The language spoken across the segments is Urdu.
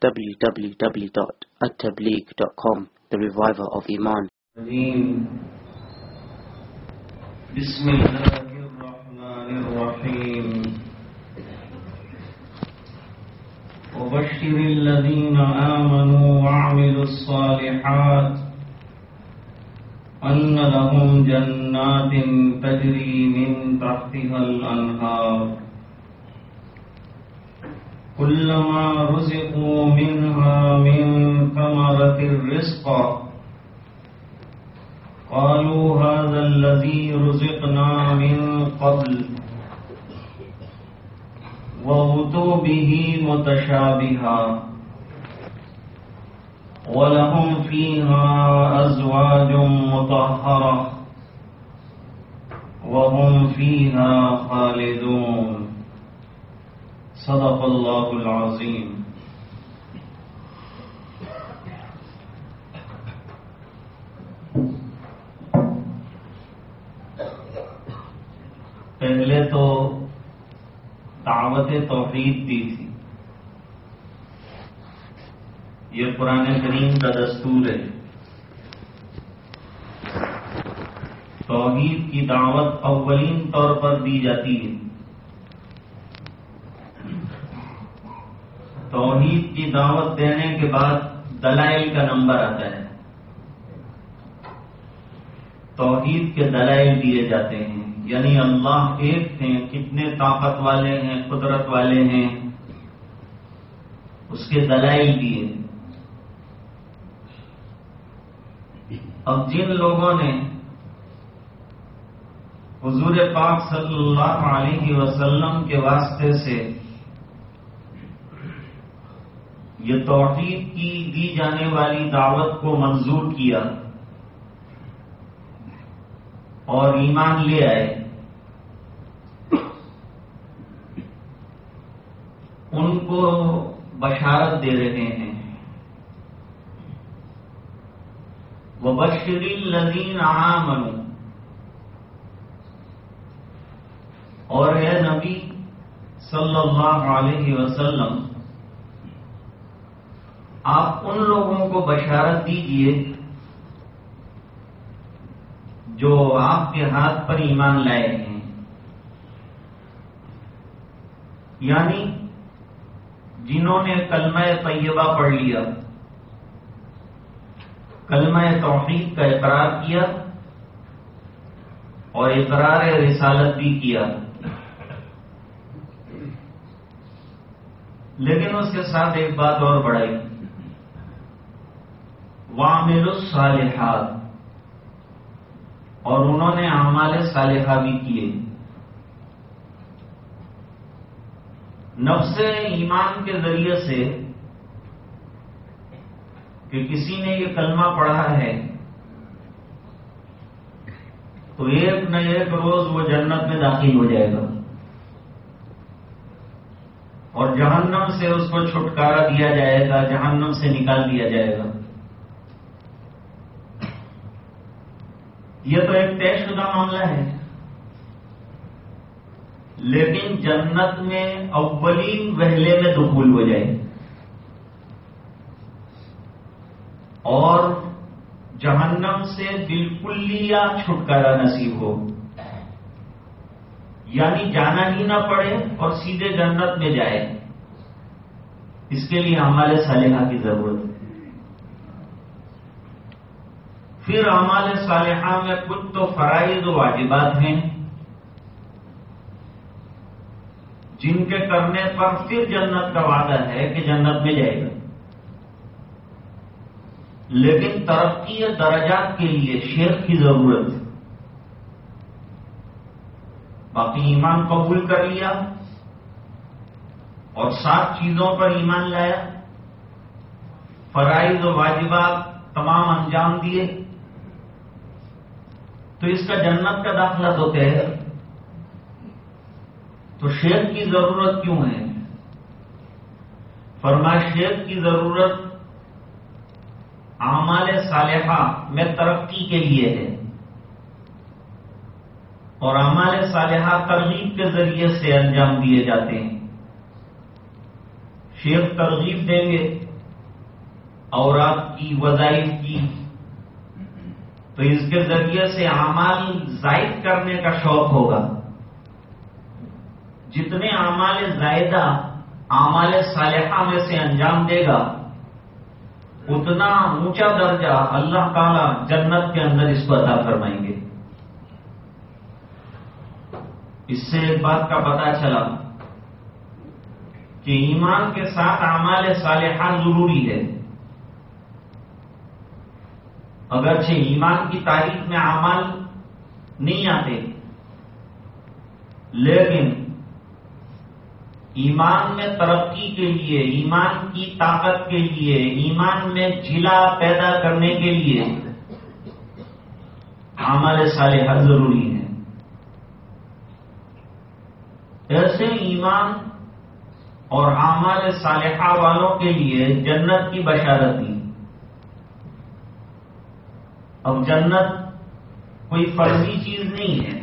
www.attableek.com The Reviver of Iman. بسم الله الرحمن الرحيم وبشر الذين آمنوا وعملوا الصالحات أن لهم جنات تجري من تحتها الأنهار كلما رزقوا منها من ثمرة الرزق قالوا هذا الذي رزقنا من قبل. وأتوا به متشابها. ولهم فيها أزواج مطهرة. وهم فيها خالدون. صدق الله العظيم پہلے تو دعوت توحید دی تھی۔ یہ قرآن کریم کا دستور ہے۔ توحید کی دعوت اولین طور پر دی جاتی ہے۔ توحید کی دعوت دینے کے بعد دلائل کا نمبر آتا ہے۔ توحید کے دلائل دیے جاتے ہیں۔ یعنی اللہ ایک ہیں، کتنے طاقت والے ہیں، قدرت والے ہیں۔ اس کے دلائل دیے۔ اب جن لوگوں نے حضور پاک صلی اللہ علیہ وسلم کے واسطے سے یہ توحید کی دی جانے والی دعوت کو منظور کیا اور ایمان لے آئے۔ ان کو بشارت دے رہے ہیں۔ وہ بشری لذین عامن اور اے نبی صلی اللہ علیہ وسلم آپ ان لوگوں کو بشارت دیجیے جو آپ کے ہاتھ پر ایمان لائے ہیں۔ یعنی جنہوں نے کلمہ طیبہ پڑھ لیا، کلمہ توحید کا اقرار کیا اور اقرار رسالت بھی کیا۔ لیکن اس کے ساتھ ایک بات اور بڑھائی۔ وامل الصالحات۔ اور انہوں نے اعمال صالحہ بھی کیے۔ نفس ایمان کے ذریعے سے کہ کسی نے یہ کلمہ پڑھا ہے، تو ایک نہ ایک روز وہ جنت میں داخل ہو جائے گا۔ اور جہنم سے اس کو چھٹکارا دیا جائے گا، جہنم سے نکال دیا جائے گا۔ یہ تو ایک طے شدہ معاملہ ہے۔ لیکن جنت میں اولین وہلے میں دخول ہو جائے۔ اور جہنم سے بالکل یا چھٹکارا نصیب ہو۔ یعنی جانا ہی نہ پڑے اور سیدھے جنت میں جائے۔ اس کے لیے ہمارے صالحہ کی ضرورت۔ ہے پھر ہمارے صالحہ میں کچھ تو فرائض و واجبات ہیں۔ جن کے کرنے پر پھر جنت کا وعدہ ہے کہ جنت میں جائے گا۔ لیکن ترقی درجات کے لیے شیخ کی ضرورت ہے۔ باقی ایمان قبول کر لیا اور سات چیزوں پر ایمان لایا۔ فرائض و واجبات تمام انجام دیے۔ تو اس کا جنت کا داخلہ تو طے ہے۔ تو شیخ کی ضرورت کیوں ہے؟ فرما شیخ کی ضرورت اعمال صالحہ میں ترقی کے لیے ہے۔ اور اعمال صالحہ ترغیب کے ذریعے سے انجام دیے جاتے ہیں۔ شیخ ترغیب دیں گے اور آپ کی وظائف کی تو اس کے ذریعے سے اعمال زائد کرنے کا شوق ہوگا۔ جتنے اعمال زائدہ اعمال صالحہ میں سے انجام دے گا، اتنا اونچا درجہ اللہ تعالی جنت کے اندر اس کو عطا فرمائیں گے۔ اس سے ایک بات کا پتا چلا کہ ایمان کے ساتھ اعمال صالحہ ضروری ہے۔ اگرچہ ایمان کی تاریخ میں اعمال نہیں آتے، لیکن ایمان میں ترقی کے لیے، ایمان کی طاقت کے لیے، ایمان میں جلا پیدا کرنے کے لیے اعمال صالحہ ضروری ہے ایسے ایمان اور اعمال صالحہ والوں کے لیے جنت کی بشارتی اب جنت کوئی فرضی چیز نہیں ہے۔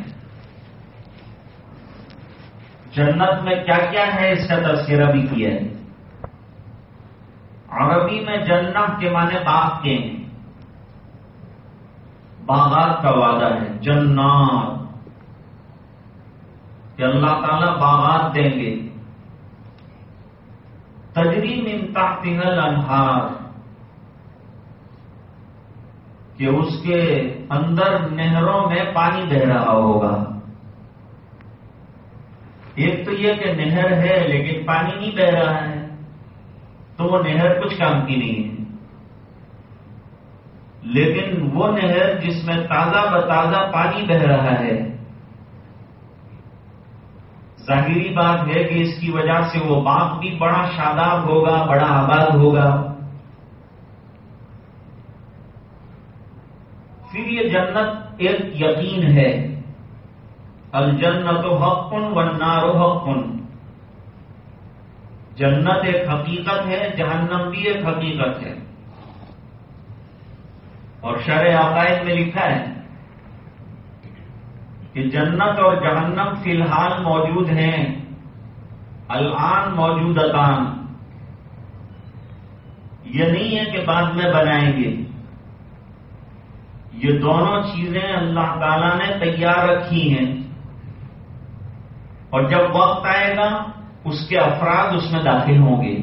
جنت میں کیا کیا ہے اس کا تذکرہ بھی کیا ہے۔ عربی میں جنت کے معنی باغ کے ہیں۔ باغات کا وعدہ ہے، جنات۔ کہ اللہ تعالی باغات دیں گے۔ تجریم تحتها الانہار۔ کہ اس کے اندر نہروں میں پانی بہ رہا ہوگا۔ ایک تو یہ کہ نہر ہے لیکن پانی نہیں بہ رہا ہے، تو وہ نہر کچھ کام کی نہیں ہے۔ لیکن وہ نہر جس میں تازہ بتازہ پانی بہ رہا ہے۔ ظاہری بات ہے کہ اس کی وجہ سے وہ باغ بھی بڑا شاداب ہوگا، بڑا آباد ہوگا۔ پھر یہ جنت ایک یقین ہے۔ الجنت حق والنار حق۔ جنت ایک حقیقت ہے، جہنم بھی ایک حقیقت ہے۔ اور شرع عقائد میں لکھا ہے کہ جنت اور جہنم فی الحال موجود ہیں۔ الان موجود یہ نہیں ہے کہ بعد میں بنائیں گے۔ یہ دونوں چیزیں اللہ تعالی نے تیار رکھی ہیں۔ اور جب وقت آئے گا، اس کے افراد اس میں داخل ہوں گے۔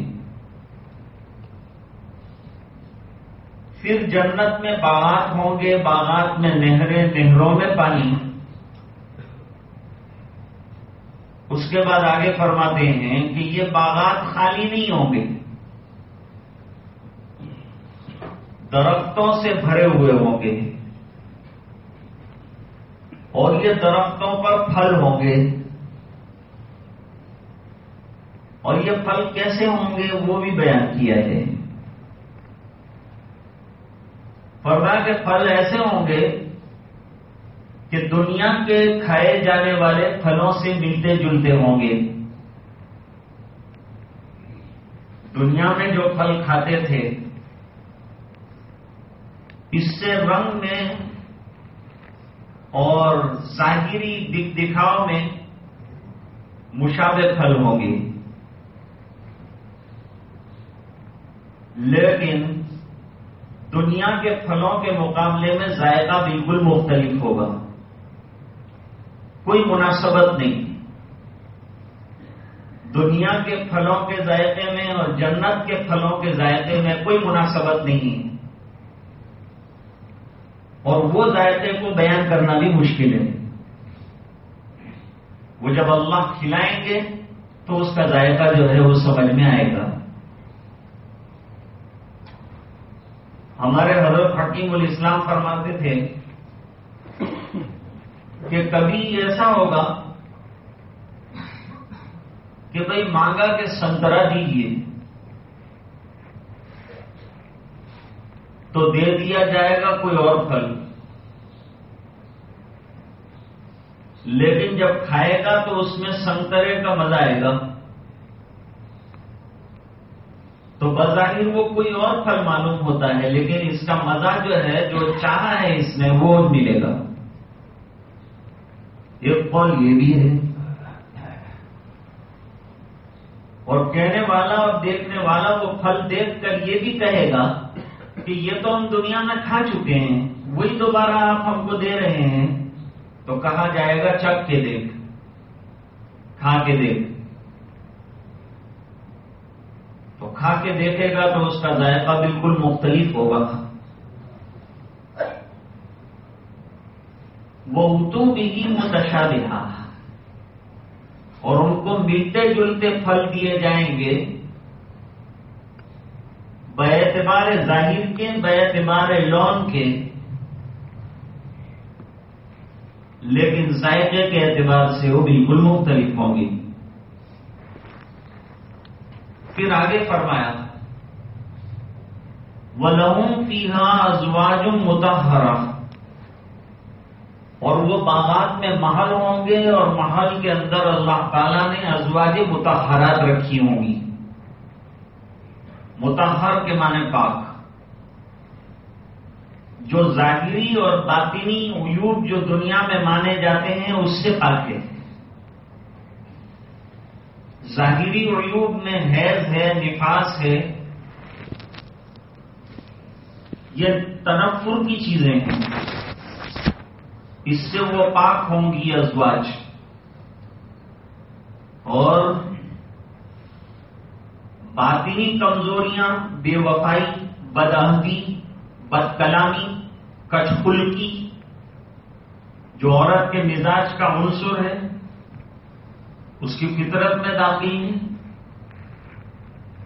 پھر جنت میں باغات ہوں گے، باغات میں نہریں، نہروں میں پانی۔ اس کے بعد آگے فرماتے ہیں کہ یہ باغات خالی نہیں ہوں گے۔ درختوں سے بھرے ہوئے ہوں گے۔ اور یہ درختوں پر پھل ہوں گے۔ اور یہ پھل کیسے ہوں گے وہ بھی بیان کیا ہے۔ فرما کے پھل ایسے ہوں گے کہ دنیا کے کھائے جانے والے پھلوں سے ملتے جلتے ہوں گے۔ دنیا میں جو پھل کھاتے تھے، اس سے رنگ میں اور ظاہری دکھ دکھاؤ میں مشابہ پھل ہوں گے لیکن دنیا کے پھلوں کے مقابلے میں ذائقہ بالکل مختلف ہوگا۔ کوئی مناسبت نہیں۔ دنیا کے پھلوں کے ذائقے میں اور جنت کے پھلوں کے ذائقے میں کوئی مناسبت نہیں۔ ہے اور وہ ذائقے کو بیان کرنا بھی مشکل ہے۔ وہ جب اللہ کھلائیں گے تو اس کا ذائقہ جو ہے وہ سمجھ میں آئے گا۔ ہمارے حضرت حکیم الاسلام فرماتے تھے کہ کبھی ایسا ہوگا کہ بھائی مانگا کہ سنترا دیجیے تو دے دیا جائے گا کوئی اور پھل۔ لیکن جب کھائے گا تو اس میں سنترے کا مزہ آئے گا۔ تو بظاہر وہ کوئی اور پھل معلوم ہوتا ہے، لیکن اس کا مزہ جو ہے، جو چاہا ہے اس میں، وہ ملے گا۔ ایک پھل یہ بھی ہے۔ اور کہنے والا اور دیکھنے والا وہ پھل دیکھ کر یہ بھی کہے گا کہ یہ تو ہم دنیا میں کھا چکے ہیں، وہی دوبارہ آپ ہم کو دے رہے ہیں۔ تو کہا جائے گا چک کے دیکھ، کھا کے دیکھ۔ تو کھا کے دیکھے گا تو اس کا ذائقہ بالکل مختلف ہوگا۔ وہ اتو بھی متشا اور ان کو ملتے جلتے پھل دیے جائیں گے۔ اعتبار ظاہر کے بے اعتبار لون کے۔ لیکن ذائقے کے اعتبار سے وہ بالکل مختلف ہوں گی پھر آگے فرمایا وہ لہوں کی ہاں متحرہ اور وہ باغات میں محل ہوں گے اور محل کے اندر اللہ تعالیٰ نے ازواج متحرات رکھی ہوں گی۔ متحر کے معنی پاک۔ جو ظاہری اور باطنی عیوب جو دنیا میں مانے جاتے ہیں، اس سے پاک ہے۔ ظاہری عیوب میں حیض ہے، نفاس ہے، یہ تنفر کی چیزیں ہیں۔ اس سے وہ پاک ہوں گی ازواج۔ اور باطنی کمزوریاں، بے وفائی بدہدی بد کلامی کچھ جو عورت کے مزاج کا عنصر ہے، اس کی فطرت میں داخل ہے،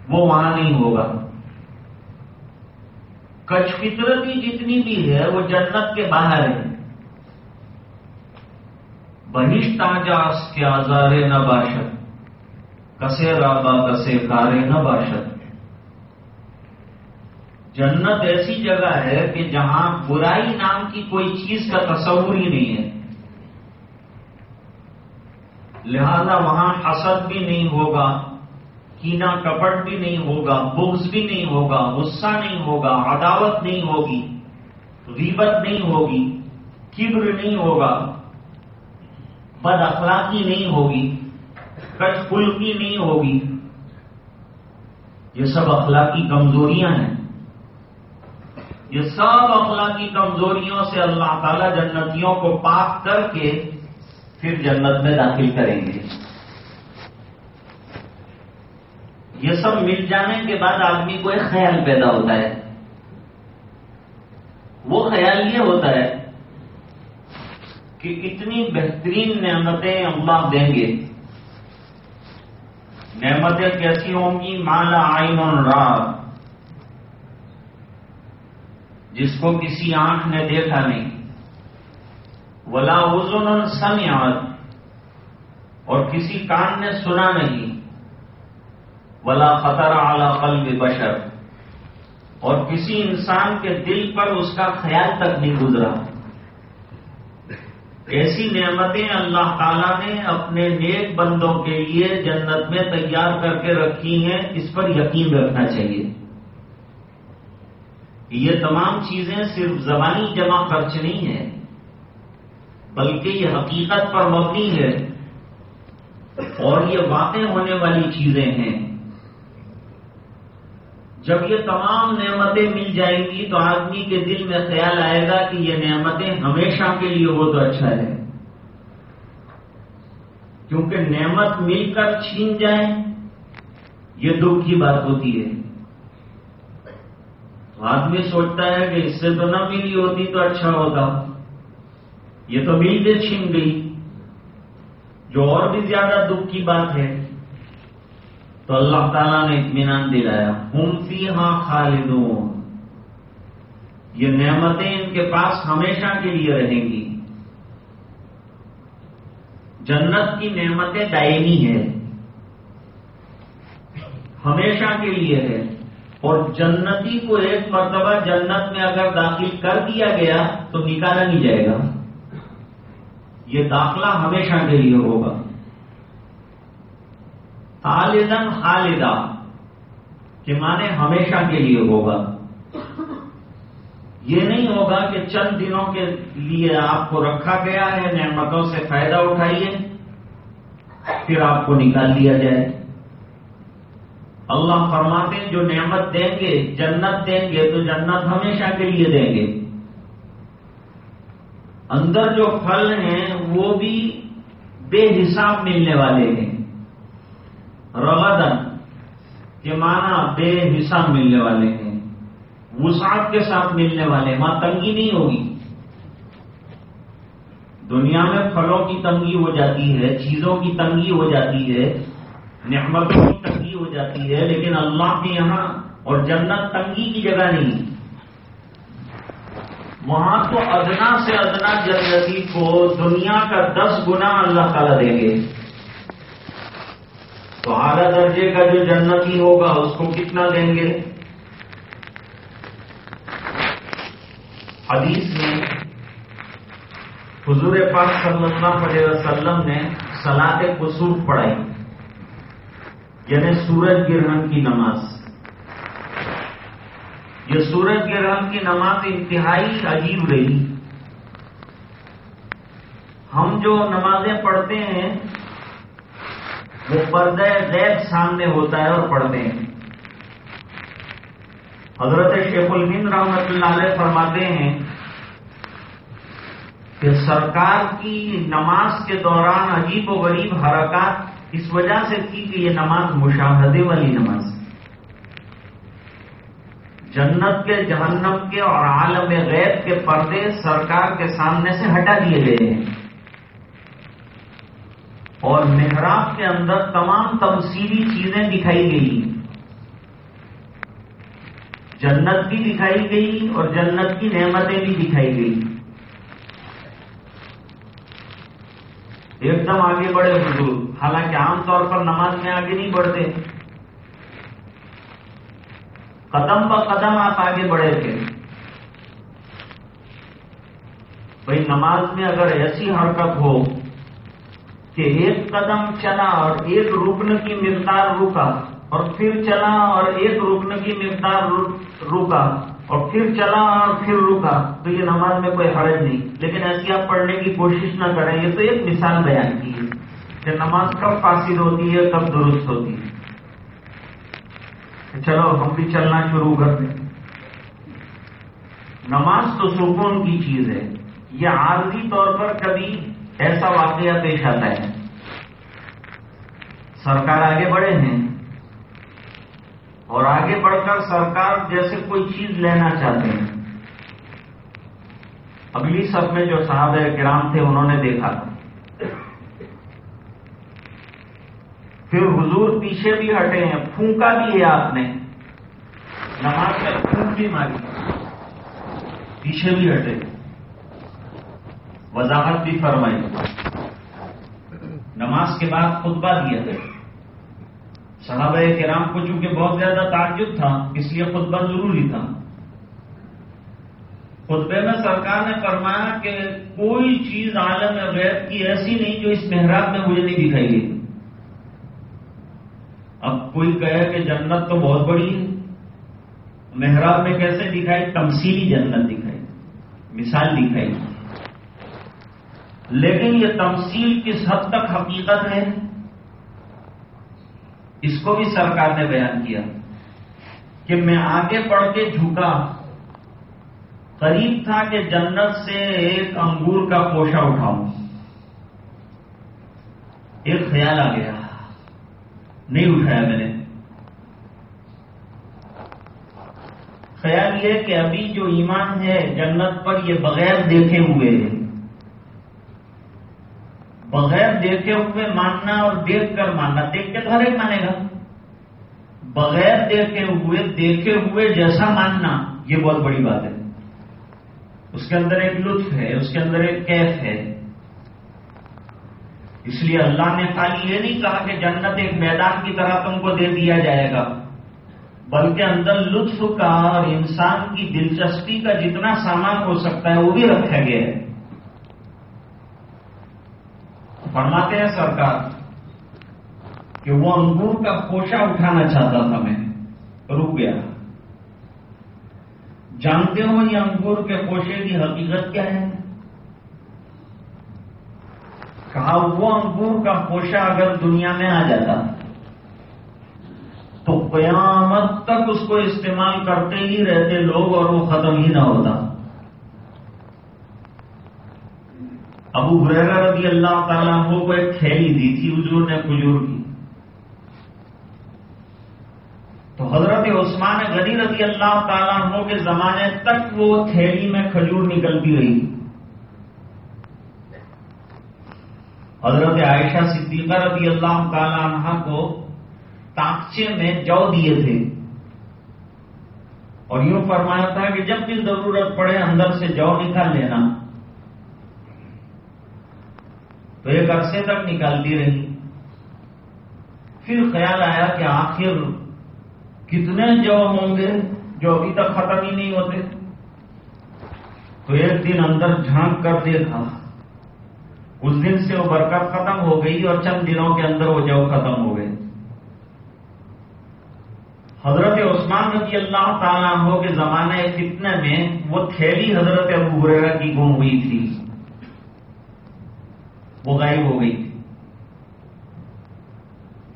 وہ وہاں نہیں ہوگا۔ کچھ فطرتی جتنی بھی ہے، وہ جنت کے باہر ہے۔ بہشت آجاس کے آزارے نہ باشد کسے رابا کسے کارے نہ باشد جنت ایسی جگہ ہے کہ جہاں برائی نام کی کوئی چیز کا تصور ہی نہیں ہے۔ لہذا وہاں حسد بھی نہیں ہوگا، کینا کپٹ بھی نہیں ہوگا، بغض بھی نہیں ہوگا، غصہ نہیں ہوگا، عداوت نہیں ہوگی، غیبت نہیں ہوگی، کبر نہیں ہوگا، بد اخلاقی نہیں ہوگی۔ کچھ پلکی نہیں ہوگی۔ یہ سب اخلاقی کمزوریاں ہیں۔ یہ سب اخلاقی کمزوریوں سے اللہ تعالی جنتیوں کو پاک کر کے پھر جنت میں داخل کریں گے۔ یہ سب مل جانے کے بعد آدمی کو ایک خیال پیدا ہوتا ہے۔ وہ خیال یہ ہوتا ہے کہ اتنی بہترین نعمتیں اللہ دیں گے۔ نعمتیں کیسی ہوں گی؟ مالا آئین رات جس کو کسی آنکھ نے دیکھا نہیں۔ ولا وزن سمیات اور کسی کان نے سنا نہیں۔ ولا خطر اعلی قلب بشر۔ اور کسی انسان کے دل پر اس کا خیال تک نہیں گزرا۔ ایسی نعمتیں اللہ تعالیٰ نے اپنے نیک بندوں کے لیے جنت میں تیار کر کے رکھی ہیں، اس پر یقین رکھنا چاہیے۔ یہ تمام چیزیں صرف زبانی جمع خرچ نہیں ہے بلکہ یہ حقیقت پر مبنی ہے اور یہ واقع ہونے والی چیزیں ہیں۔ جب یہ تمام نعمتیں مل جائیں گی تو آدمی کے دل میں خیال آئے گا کہ یہ نعمتیں ہمیشہ کے لیے ہو تو اچھا ہے۔ کیونکہ نعمت مل کر چھین جائیں، یہ دکھ کی بات ہوتی ہے۔ تو آدمی سوچتا ہے کہ اس سے تو نہ ملی ہوتی تو اچھا ہوتا۔ یہ تو مل کے چھین گئی۔ جو اور بھی زیادہ دکھ کی بات ہے تو اللہ تعالیٰ نے اطمینان دلایا، ہم فی ہاں خالدون۔ یہ نعمتیں ان کے پاس ہمیشہ کے لیے رہیں گی۔ جنت کی نعمتیں دائمی ہے ہمیشہ کے لیے ہے اور جنتی کو ایک مرتبہ جنت میں اگر داخل کر دیا گیا تو نکالا نہیں جائے گا۔ یہ داخلہ ہمیشہ کے لیے ہوگا۔ خالدن خالدہ کہ مانے ہمیشہ کے لیے ہوگا۔ یہ نہیں ہوگا کہ چند دنوں کے لیے آپ کو رکھا گیا ہے، نعمتوں سے فائدہ اٹھائیے، پھر آپ کو نکال دیا جائے۔ اللہ فرماتے ہیں، جو نعمت دیں گے، جنت دیں گے، تو جنت ہمیشہ کے لیے دیں گے۔ اندر جو پھل ہیں، وہ بھی بے حساب ملنے والے ہیں۔ روادن کے معنی بے حساب ملنے والے ہیں۔ وسعت کے ساتھ ملنے والے وہاں تنگی نہیں ہوگی۔ دنیا میں پھلوں کی تنگی ہو جاتی ہے، چیزوں کی تنگی ہو جاتی ہے، نعمتوں کی تنگی ہو جاتی ہے، لیکن اللہ کے یہاں اور جنت تنگی کی جگہ نہیں۔ وہاں تو ادنا سے ادنا جنتی کو دنیا کا دس گنا اللہ تعالیٰ دیں گے۔ تو اعلی درجے کا جو جنتی ہوگا، اس کو کتنا دیں گے؟ حدیث میں حضور پاک صلی اللہ علیہ وسلم نے سلاد قصور پڑھائی یعنی سورج گرہن کی نماز۔ یہ سورج گرہن کی نماز انتہائی عجیب رہی۔ ہم جو نمازیں پڑھتے ہیں وہ پردہ غیب سامنے ہوتا ہے اور پڑھتے ہیں حضرت شیخ الہند رحمت اللہ علیہ فرماتے ہیں کہ سرکار کی نماز کے دوران عجیب و غریب حرکات اس وجہ سے کی کہ یہ نماز مشاہدے والی نماز جنت کے، جہنم کے اور عالم غیب کے پردے سرکار کے سامنے سے ہٹا دیے گئے ہیں۔ اور محراب کے اندر تمام تمثیلی چیزیں دکھائی گئی۔ جنت بھی دکھائی گئی اور جنت کی نعمتیں بھی دکھائی گئی۔ ایک دم آگے بڑھے حضور، حالانکہ عام طور پر نماز میں آگے نہیں بڑھتے۔ قدم ب قدم آپ آگے بڑھے تھے۔ بھائی، نماز میں اگر ایسی حرکت ہو کہ ایک قدم چلا اور ایک رکن کی مقدار رکا اور پھر چلا اور ایک رکن کی مقدار رکا اور پھر چلا اور پھر رکا۔ تو یہ نماز میں کوئی حرج نہیں۔ لیکن ایسی آپ پڑھنے کی کوشش نہ کریں، یہ تو ایک مثال بیان کی ہے کہ نماز کب فاصل ہوتی ہے، کب درست ہوتی ہے۔ چلو، ہم بھی چلنا شروع کر دیں۔ نماز تو سکون کی چیز ہے۔ یہ عارضی طور پر کبھی ایسا واقعہ پیش آتا ہے۔ سرکار آگے بڑھے ہیں۔ اور آگے بڑھ کر سرکار جیسے کوئی چیز لینا چاہتے ہیں۔ اگلی سب میں جو صحابہ کرام تھے انہوں نے دیکھا۔ پھر حضور پیچھے بھی ہٹے ہیں، پھونکا بھی ہے آپ نے۔ نماز میں پھونک بھی ماری۔ پیچھے بھی ہٹے۔ وضاحت بھی فرمائی۔ نماز کے بعد خطبہ دیا گیا۔ صحابہ کرام کو چونکہ بہت زیادہ تعجب تھا، اس لیے خطبہ ضروری تھا۔ خطبے میں سرکار نے فرمایا کہ کوئی چیز عالم غیر کی ایسی نہیں جو اس محراب میں مجھے نہیں دکھائی گئی۔ اب کوئی کہے کہ جنت تو بہت بڑی ہے۔ محراب میں کیسے دکھائی؟ تمثیلی جنت دکھائی۔ مثال دکھائی۔ لیکن یہ تمثیل کس حد تک حقیقت ہے؟ اس کو بھی سرکار نے بیان کیا کہ میں آگے بڑھ کے جھکا۔ قریب تھا کہ جنت سے ایک انگور کا پوشا اٹھاؤں۔ ایک خیال آ گیا۔ نہیں اٹھایا میں نے۔ خیال یہ کہ ابھی جو ایمان ہے جنت پر یہ بغیر دیکھے ہوئے ہے۔ بغیر دیکھے ہوئے ماننا اور دیکھ کر ماننا، دیکھ کے تو ہر ایک مانے گا۔ بغیر دیکھے ہوئے دیکھے ہوئے جیسا ماننا، یہ بہت بڑی بات ہے۔ اس کے اندر ایک لطف ہے، اس کے اندر ایک کیف ہے۔ اس لیے اللہ نے خالی یہ نہیں کہا کہ جنت ایک میدان کی طرح تم کو دے دیا جائے گا، بلکہ اندر لطف کا اور انسان کی دلچسپی کا جتنا سامان ہو سکتا ہے، وہ بھی رکھا گیا ہے۔ فرماتے ہیں سرکار کہ وہ انگور کا پوشا اٹھانا چاہتا تھا میں، رک گیا۔ جانتے ہو یہ انگور کے پوشے کی حقیقت کیا ہے؟ کہا، وہ انگور کا پوشا اگر دنیا میں آ جاتا تو قیامت تک اس کو استعمال کرتے ہی رہتے لوگ اور وہ ختم ہی نہ ہوتا۔ ابو حریرہ رضی اللہ تعالیٰ کو ایک تھیلی دی تھی، حضور نے کھجور کی۔ تو حضرت عثمان غنی رضی اللہ تعالیٰ عنہ کے زمانے تک وہ تھیلی میں کھجور نکلتی رہی۔ حضرت عائشہ صدیقہ رضی اللہ تعالیٰ عنہ کو تاکچے میں جو دیے تھے۔ اور یوں فرمایا تھا کہ جب بھی ضرورت پڑے اندر سے جو نکال لینا۔ تو ایک عرصے تک نکالتی رہی۔ پھر خیال آیا کہ آخر کتنے جو ہوں گے جو ابھی تک ختم ہی نہیں ہوتے۔ تو ایک دن اندر جھانک کر دیکھا۔ اس دن سے وہ برکت ختم ہو گئی اور چند دنوں کے اندر وہ جو ختم ہو گئے۔ حضرت عثمان رضی اللہ تعالیٰ عنہ کے زمانے کتنے میں وہ تھیلی حضرت ابو ہریرہ کی گم ہوئی تھی۔ وہ غائب ہو گئی تھی۔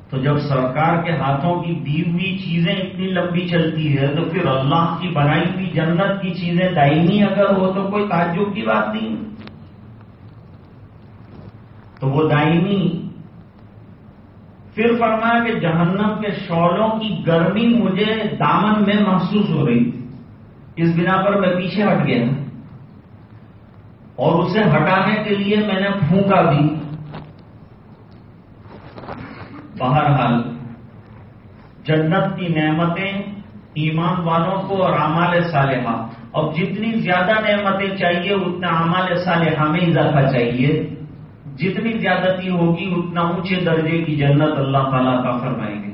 تو جب سرکار کے ہاتھوں کی دی ہوئی چیزیں اتنی لمبی چلتی ہے تو پھر اللہ کی بنائی ہوئی جنت کی چیزیں دائمی اگر ہو تو کوئی تعجب کی بات نہیں۔ تو وہ دائمی۔ پھر فرمایا کہ جہنم کے شولوں کی گرمی مجھے دامن میں محسوس ہو رہی تھی۔ اس بنا پر میں پیچھے ہٹ گیا۔ اور اسے ہٹانے کے لیے میں نے پھونکا بھی۔ بہرحال، جنت کی نعمتیں ایمان والوں کو اور اعمال صالحہ۔ اب جتنی زیادہ نعمتیں چاہیے، اتنا اعمال صالحہ میں اضافہ چاہیے۔ جتنی زیادتی ہوگی، اتنا اونچے درجے کی جنت اللہ تعالیٰ کا فرمائیں گے۔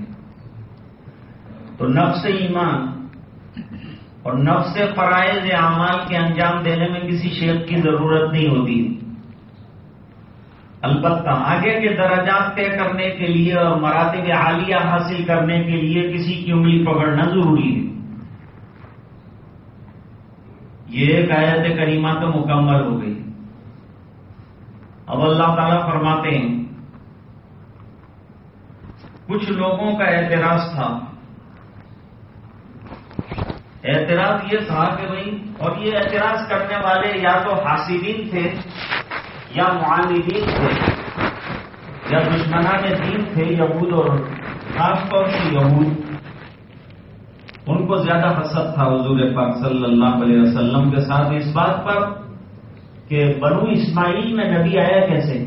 تو نفس ایمان اور نفس فرائض اعمال کے انجام دینے میں کسی شیخ کی ضرورت نہیں ہوتی۔ البتہ آگے کے درجات طے کرنے کے لیے اور مراتب عالیہ حاصل کرنے کے لیے کسی کی انگلی پکڑنا ضروری ہے۔ یہ ایک آیت کریمہ تو مکمل ہو گئی۔ اب اللہ تعالیٰ فرماتے ہیں، کچھ لوگوں کا اعتراض تھا۔ اعتراض یہ تھا کہ بھائی، اور یہ اعتراض کرنے والے یا تو حاصلین تھے یا معاندین تھے، یا دشمنان دین تھے، یہود اور خاص طور سے یہود۔ ان کو زیادہ حسد تھا حضور پاک صلی اللہ علیہ وسلم کے ساتھ۔ اس بات پر کہ بنو اسماعیل میں نبی آیا کیسے؟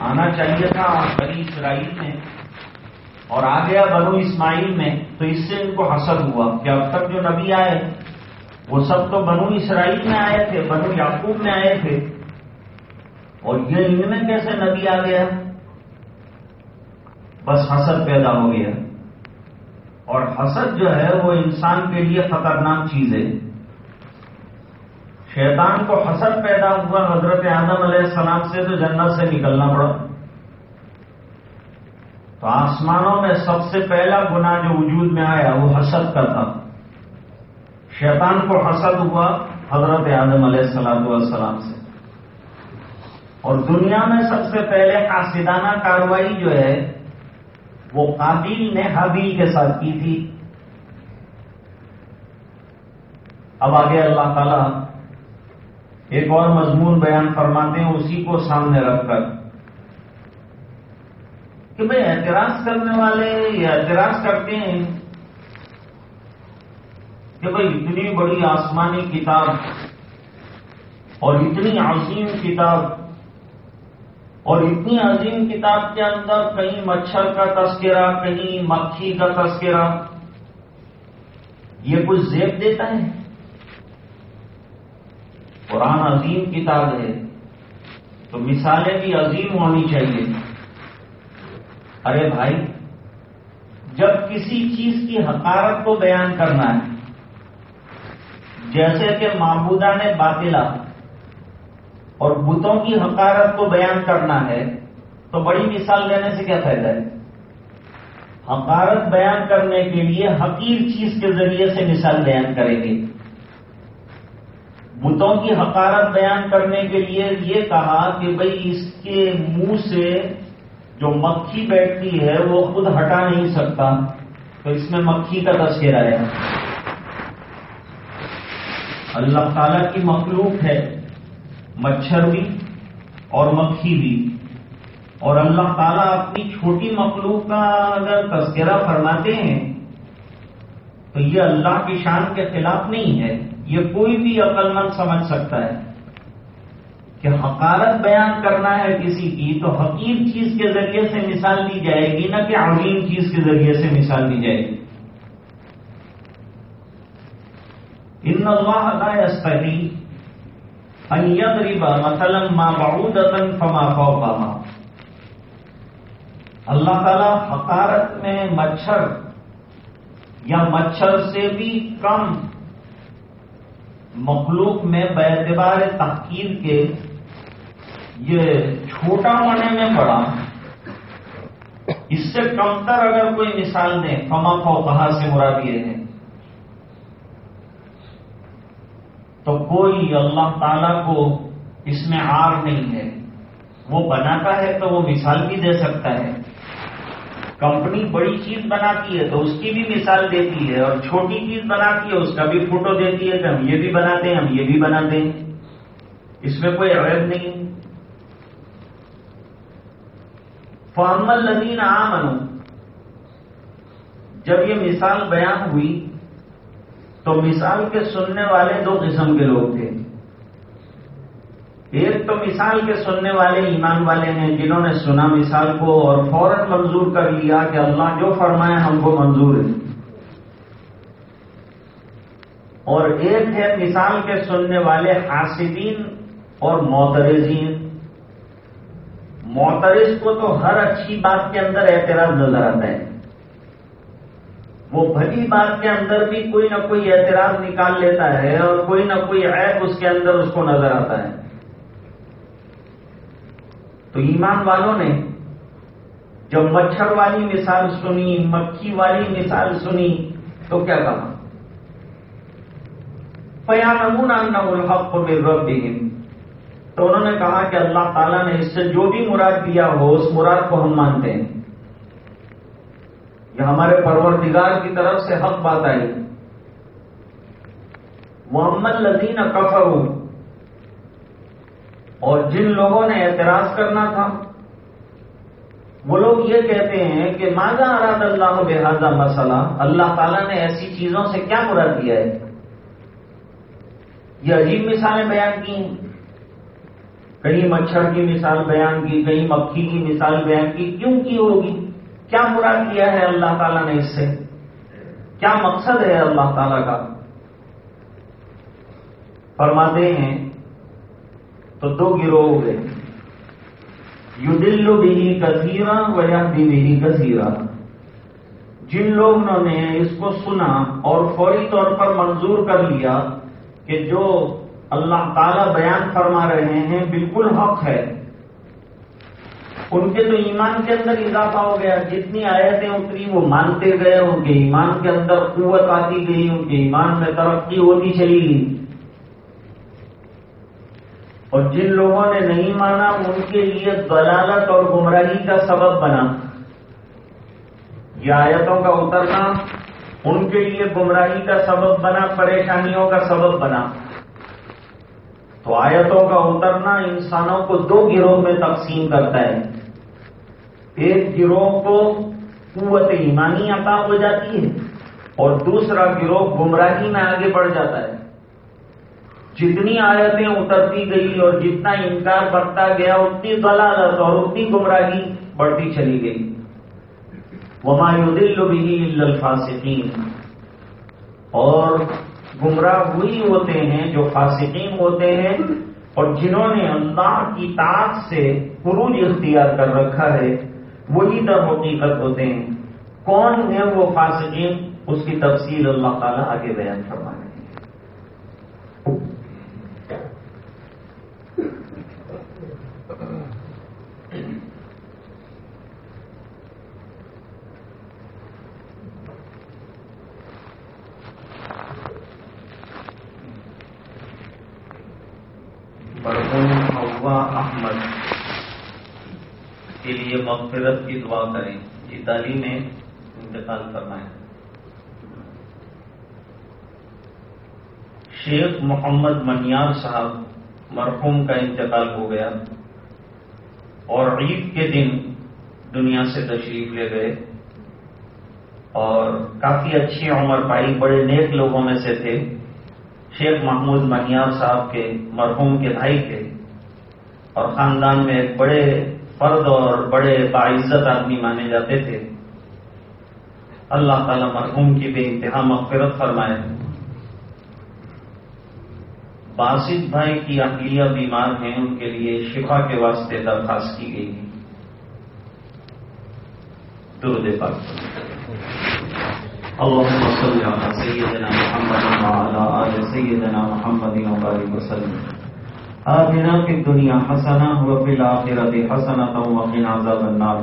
آنا چاہیے تھا بنی اسرائیل میں۔ اور آ گیا بنو اسماعیل میں، تو اس سے ان کو حسد ہوا کہ اب تک جو نبی آئے، وہ سب تو بنو اسرائیل میں آئے تھے، بنو یعقوب میں آئے تھے۔ اور یہ ان میں کیسے نبی آ گیا؟ بس حسد پیدا ہو گیا۔ اور حسد جو ہے، وہ انسان کے لیے خطرناک چیز ہے۔ شیطان کو حسد پیدا ہوا حضرت آدم علیہ السلام سے تو جنت سے نکلنا پڑا۔ تو آسمانوں میں سب سے پہلا گناہ جو وجود میں آیا وہ حسد کا تھا۔ شیطان کو حسد ہوا حضرت آدم علیہ السلام والسلام سے۔ اور دنیا میں سب سے پہلے حاسدانہ کاروائی جو ہے، وہ قابل نے حابیل کے ساتھ کی تھی۔ اب آگے اللہ تعالی ایک اور مضمون بیان فرماتے ہیں، اسی کو سامنے رکھ کر۔ کہ بھائی اعتراض کرنے والے یہ اعتراض کرتے ہیں کہ بھائی اتنی بڑی آسمانی کتاب اور اتنی عظیم کتاب اور اتنی عظیم کتاب کے اندر کہیں مچھر کا تذکرہ، کہیں مکھی کا تذکرہ، یہ کچھ زیب دیتا ہے؟ قرآن عظیم کتاب ہے تو مثالیں بھی عظیم ہونی چاہیے۔ ارے بھائی، جب کسی چیز کی حقارت کو بیان کرنا ہے، جیسے کہ معبودہ نے باطلا اور بتوں کی حقارت کو بیان کرنا ہے، تو بڑی مثال لینے سے کیا فائدہ ہے؟ حقارت بیان کرنے کے لیے حقیر چیز کے ذریعے سے مثال بیان کریں گے۔ بتوں کی حقارت بیان کرنے کے لیے یہ کہا کہ بھئی اس کے منہ سے جو مکھی بیٹھتی ہے وہ خود ہٹا نہیں سکتا۔ تو اس میں مکھی کا تذکرہ ہے۔ اللہ تعالیٰ کی مخلوق ہے، مچھر بھی اور مکھی بھی۔ اور اللہ تعالیٰ اپنی چھوٹی مخلوق کا اگر تذکرہ فرماتے ہیں، تو یہ اللہ کی شان کے خلاف نہیں ہے۔ یہ کوئی بھی عقل مند سمجھ سکتا ہے۔ کہ حقارت بیان کرنا ہے کسی کی، تو حقیر چیز کے ذریعے سے مثال دی جائے گی، نہ کہ عظیم چیز کے ذریعے سے مثال دی جائے گی۔ ان اللہ لا يستحی ان یضرب مثلا ما بعودتا فما فوقها۔ اللہ تعالی حقارت میں مچھر یا مچھر سے بھی کم مخلوق میں اعتبار تحقیر کے یہ چھوٹا ہونے میں پڑا اس سے کمتر اگر کوئی مثال دیں، فما فو کہاں سے مراد یہ ہے۔ تو کوئی اللہ تعالی کو اس میں آر نہیں ہے۔ وہ بناتا ہے تو وہ مثال بھی دے سکتا ہے۔ کمپنی بڑی چیز بناتی ہے تو اس کی بھی مثال دیتی ہے اور چھوٹی چیز بناتی ہے، اس کا بھی فوٹو دیتی ہے کہ ہم یہ بھی بناتے ہیں، ہم یہ بھی بناتے ہیں۔ اس میں کوئی عیب نہیں۔ فارمل لدین عام جب یہ مثال بیان ہوئی، تو مثال کے سننے والے دو قسم کے لوگ تھے۔ ایک تو مثال کے سننے والے ایمان والے ہیں، جنہوں نے سنا مثال کو اور فوراً منظور کر لیا کہ اللہ جو فرمائے ہم کو منظور ہے۔ اور ایک ہے مثال کے سننے والے حاسدین اور موترزین موترز کو تو ہر اچھی بات کے اندر اعتراض نظر آتا ہے۔ وہ بھلی بات کے اندر بھی کوئی نہ کوئی اعتراض نکال لیتا ہے اور کوئی نہ کوئی عیب اس کے اندر اس کو نظر آتا ہے۔ تو ایمان والوں نے جب مچھر والی مثال سنی، مکھی والی مثال سنی، تو کیا کہا؟ پیا نمون الحق کو رب تو انہوں نے کہا کہ اللہ تعالیٰ نے اس سے جو بھی مراد دیا ہو، اس مراد کو ہم مانتے ہیں۔ یہ ہمارے پروردگار کی طرف سے حق بات آئی۔ محمد لذین کفر اور جن لوگوں نے اعتراض کرنا تھا، وہ لوگ یہ کہتے ہیں کہ ماضا اراد اللہ بحاظہ مسئلہ اللہ تعالیٰ نے ایسی چیزوں سے کیا مراد دیا ہے؟ یہ عجیب مثالیں بیان کی ہیں۔ کہیں مچھر کی مثال بیان کی، کہیں مکھی کی مثال بیان کی، کیوں کی ہوگی؟ کیا مراد کیا ہے اللہ تعالیٰ نے اس سے؟ کیا مقصد ہے اللہ تعالیٰ کا؟ فرماتے ہیں، تو دو گروہ ہو گئے یو دلو بھی کثیرا ویا بھی کثیرا۔ جن لوگوں نے اس کو سنا اور فوری طور پر منظور کر لیا کہ جو اللہ تعالی بیان فرما رہے ہیں، بالکل حق ہے۔ ان کے تو ایمان کے اندر اضافہ ہو گیا، جتنی آیتیں اتری وہ مانتے گئے، ان کے ایمان کے اندر قوت آتی گئی، ان کے ایمان میں ترقی ہوتی چلی گئی۔ اور جن لوگوں نے نہیں مانا، ان کے لیے دلالت اور گمراہی کا سبب بنا۔ یہ آیتوں کا اترنا، ان کے لیے گمراہی کا سبب بنا، پریشانیوں کا سبب بنا۔ تو آیتوں کا اترنا انسانوں کو دو گروہ میں تقسیم کرتا ہے۔ ایک گروہ کو قوت ایمانی عطا ہو جاتی ہے اور دوسرا گروہ گمراہی میں آگے بڑھ جاتا ہے۔ جتنی آیتیں اترتی گئی اور جتنا انکار بڑھتا گیا، اتنی ضلالت اور اتنی گمراہی بڑھتی چلی گئی۔ وما دل بھی الفاسقین اور گمراہ وہی ہوتے ہیں جو فاسقین ہوتے ہیں اور جنہوں نے اللہ کی طاق سے قروج اختیار کر رکھا ہے، وہی در حقیقت ہوتے ہیں۔ کون ہے وہ فاسقین؟ اس کی تفصیل اللہ تعالیٰ آگے بیان فرمائے۔ مغفرت کی دعا کریں اطالی میں انتقال فرمائیں۔ شیخ محمد منیار صاحب مرحوم کا انتقال ہو گیا اور عید کے دن دنیا سے تشریف لے گئے اور کافی اچھی عمر پائی، بڑے نیک لوگوں میں سے تھے۔ شیخ محمود منیار صاحب کے مرحوم کے بھائی تھے اور خاندان میں ایک بڑے فرد اور بڑے باعزت آدمی مانے جاتے تھے۔ اللہ تعالی مرحوم کی بے انتہا مغفرت فرمائے۔ باسط بھائی کی اہلیہ بیمار ہیں، ان کے لیے شفا کے واسطے درخواست کی گئی۔ درود پاک۔ اللهم صل على سيدنا محمد وعلى آل سيدنا محمد وبارك وسلم۔ آتنا في الدنيا حسنة وفي الآخرة حسنة وقنا عذاب النار.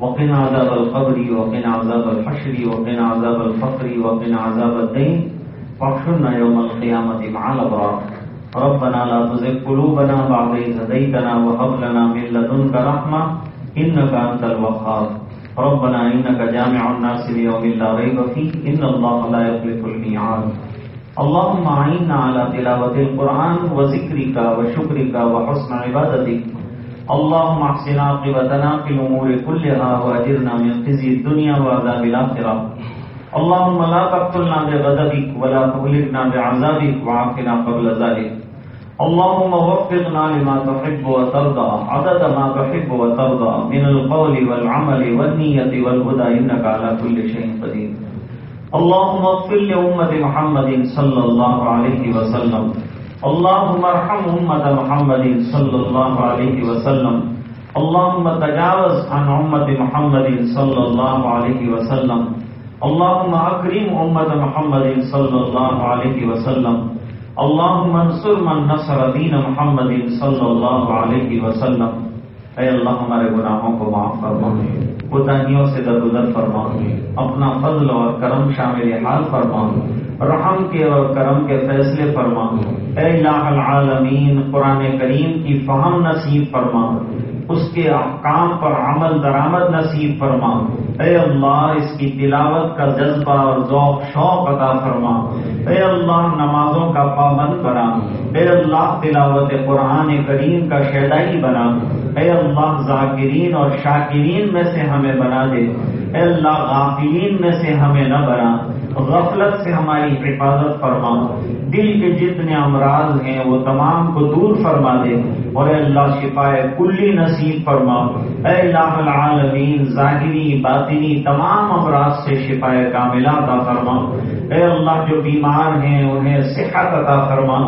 وقنا عذاب القبر وقنا عذاب الحشر وقنا عذاب الفقر وقنا عذاب الدين واحشرنا يوم القيامة مع الأبرار ربنا لا تزغ قلوبنا بعد إذ هديتنا وهب لنا من لدنك رحمة إنك أنت الوهاب. ربنا إنك جامع الناس ليوم لا ريب فيه. إن الله لا يخلف الميعاد. اللهم أعنا على تلاوة القرآن وذكرك وشكرك وحسن عبادتك اللهم احسن عاقبتنا في الأمور كلها وأجرنا من خزي الدنيا وعذاب الآخرة اللهم لا تقتلنا بغضبك ولا تهلكنا بعذابك وعافنا قبل ذلك اللهم وفقنا لما تحب وترضى عدد ما تحب وترضى من القول والعمل والنية والهدى. إنك على كل شيء قدير اللهم اغفر لأمة محمد صلى الله عليه وسلم. اللهم ارحم أمة محمد صلى الله عليه وسلم. اللهم تجاوز عن أمة محمد صلى الله عليه وسلم. اللهم أكرم أمة محمد صلى الله عليه وسلم. اللهم انصر من نصر دین محمد صلی اللہ علیہ وسلم. اے اللہ ہمارے گناہوں کو معاف فرما۔ کوتاہیوں سے درگزر فرما اپنا فضل اور کرم شامل حال فرما رحم کے اور کرم کے فیصلے فرما اے الہ العالمین، قرآن کریم کی فہم نصیب فرما اس کے احکام پر عمل درآمد نصیب فرما اے اللہ، اس کی تلاوت کا جذبہ اور ذوق شوق عطا فرما اے اللہ، نمازوں کا پابند بنا اے اللہ، تلاوت قرآن کریم کا شیدائی بنا اے اللہ، ذاکرین اور شاکرین میں سے ہمیں بنا دے۔ اے اللہ، غافلین میں سے ہمیں نہ بنا۔ غفلت سے ہماری حفاظت فرما دل کے جتنے امراض ہیں، وہ تمام کو دور فرما دے۔ اور اے اللہ شفا کلی نصیب فرما اے اللہ العالمین، ظاہری، باطنی تمام امراض سے شفا کاملہ عطا فرما اے اللہ، جو بیمار ہیں، انہیں صحت عطا فرما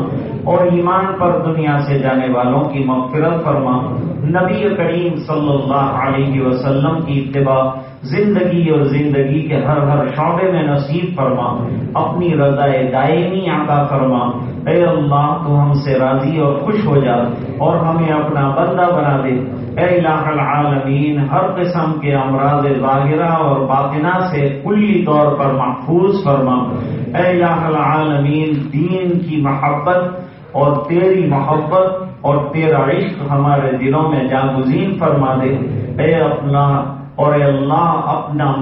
اور ایمان پر دنیا سے جانے والوں کی مغفرت فرما نبی کریم صلی اللہ علیہ وسلم کی اتباع زندگی اور زندگی کے ہر ہر شعبے میں نصیب فرما، اپنی رضا دائمی عطا فرما۔ اے اللہ، تو ہم سے راضی اور خوش ہو جا اور ہمیں اپنا بندہ بنا دے۔ اے الہ العالمین، ہر قسم کے امراض ظاہرہ اور باطنہ سے کلی طور پر محفوظ فرما۔ اے الہ العالمین، دین کی محبت اور تیری محبت اور تیرا عشق ہمارے دلوں میں جاگزین فرما دے۔ اے اپنا اور اے اللہ اپنا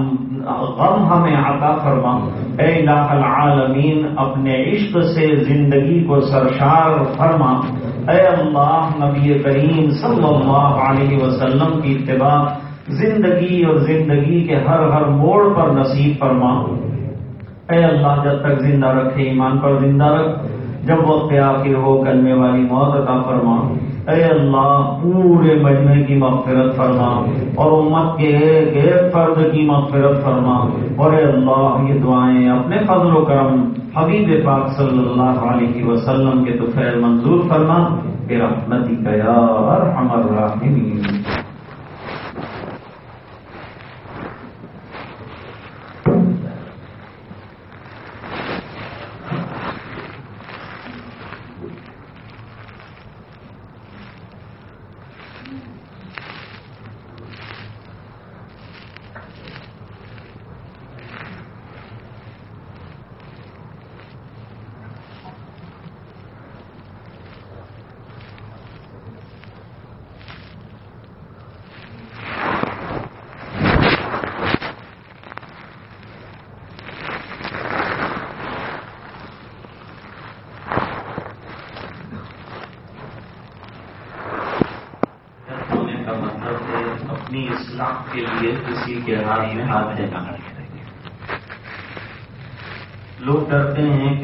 غم ہمیں عطا فرما۔ اے الہ العالمین، اپنے عشق سے زندگی کو سرشار فرما۔ اے اللہ، نبی کریم صلی اللہ علیہ وسلم کی اتباع، زندگی اور زندگی کے ہر ہر موڑ پر نصیب فرما۔ اے اللہ، جب تک زندہ رکھے، ایمان پر زندہ رکھ۔ جب وقت آخر ہو، کلمے والی موت عطا فرما۔ اے اللہ، پورے مجمع کی مغفرت فرما۔ اور امت کے ایک ایک فرد کی مغفرت فرما۔ اور اے اللہ، یہ دعائیں اپنے فضل و کرم حبیب پاک صلی اللہ علیہ وسلم کے تو خیر منظور فرما۔ رحمتی کا ارحم الراحمین۔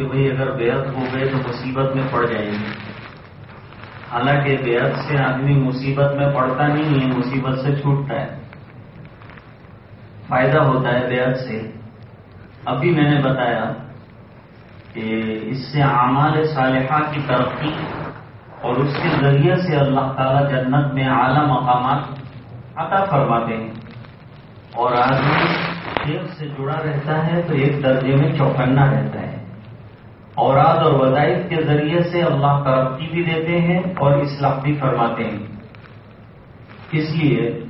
کہ بھئی اگر بیعت ہو گئے تو مصیبت میں پڑ جائیں گے۔ حالانکہ بیعت سے آدمی مصیبت میں پڑتا نہیں ہے، مصیبت سے چھوٹتا ہے۔ فائدہ ہوتا ہے بیعت سے۔ ابھی میں نے بتایا کہ اس سے اعمال صالحہ کی ترقی اور اس کے ذریعے سے اللہ تعالی جنت میں اعلی مقامات عطا فرماتے ہیں۔ اور آدمی شیخ سے جڑا رہتا ہے تو ایک درجے میں چوکنا رہتا ہے۔ اوراد اور وظائف کے ذریعے سے اللہ ترقی بھی دیتے ہیں اور اصلاح بھی فرماتے ہیں۔ اس لیے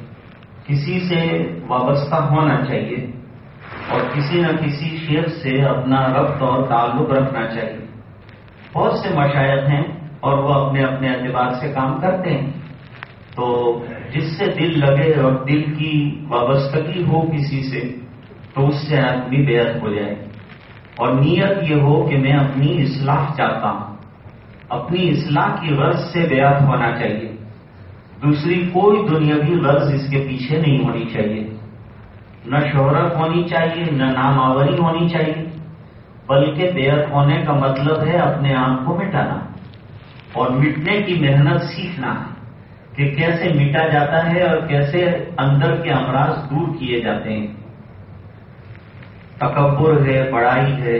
کسی سے وابستہ ہونا چاہیے اور کسی نہ کسی شیخ سے اپنا ربط اور تعلق رکھنا چاہیے۔ بہت سے مشاعت ہیں اور وہ اپنے اپنے اعتبار سے کام کرتے ہیں۔ تو جس سے دل لگے اور دل کی وابستگی ہو کسی سے، تو اس سے آدمی بیعت ہو جائے۔ اور نیت یہ ہو کہ میں اپنی اصلاح چاہتا ہوں۔ اپنی اصلاح کی غرض سے بیعت ہونا چاہیے۔ دوسری، کوئی دنیاوی غرض اس کے پیچھے نہیں ہونی چاہیے۔ نہ شہرت ہونی چاہیے، نہ نام آوری ہونی چاہیے۔ بلکہ بیعت ہونے کا مطلب ہے اپنے آپ کو مٹانا۔ اور مٹنے کی محنت سیکھنا ہے کہ کیسے مٹا جاتا ہے اور کیسے اندر کے امراض دور کیے جاتے ہیں۔ تکبر ہے، بڑائی ہے،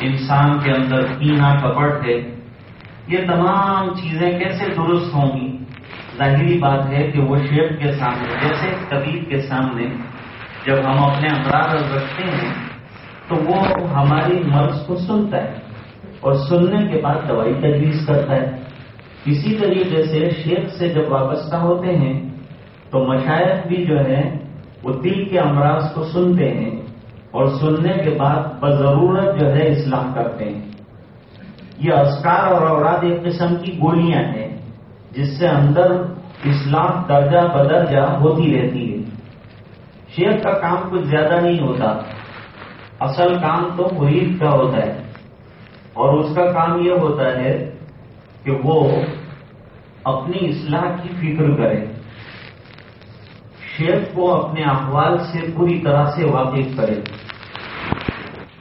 انسان کے اندر پینا کپٹ ہے، یہ تمام چیزیں کیسے درست ہوں گی؟ ظاہری بات ہے کہ وہ شیخ کے سامنے، جیسے طبیب کے سامنے جب ہم اپنے امراض رکھتے ہیں، تو وہ ہماری مرض کو سنتا ہے اور سننے کے بعد دوائی تجویز کرتا ہے۔ اسی طریقے سے شیخ سے جب وابستہ ہوتے ہیں، تو مشاعت بھی جو ہے وہ دل کے امراض کو سنتے ہیں۔ اور سننے کے بعد بضرورت جو ہے اسلام کرتے ہیں۔ یہ اسکار اور اوراد ایک قسم کی گولیاں ہیں، جس سے اندر اسلام درجہ بدرجہ ہوتی رہتی ہے۔ شیخ کا کام کچھ زیادہ نہیں ہوتا۔ اصل کام تو مرید کا ہوتا ہے۔ اور اس کا کام یہ ہوتا ہے کہ وہ اپنی اصلاح کی فکر کرے۔ شیخ کو اپنے احوال سے پوری طرح سے واقف کرے۔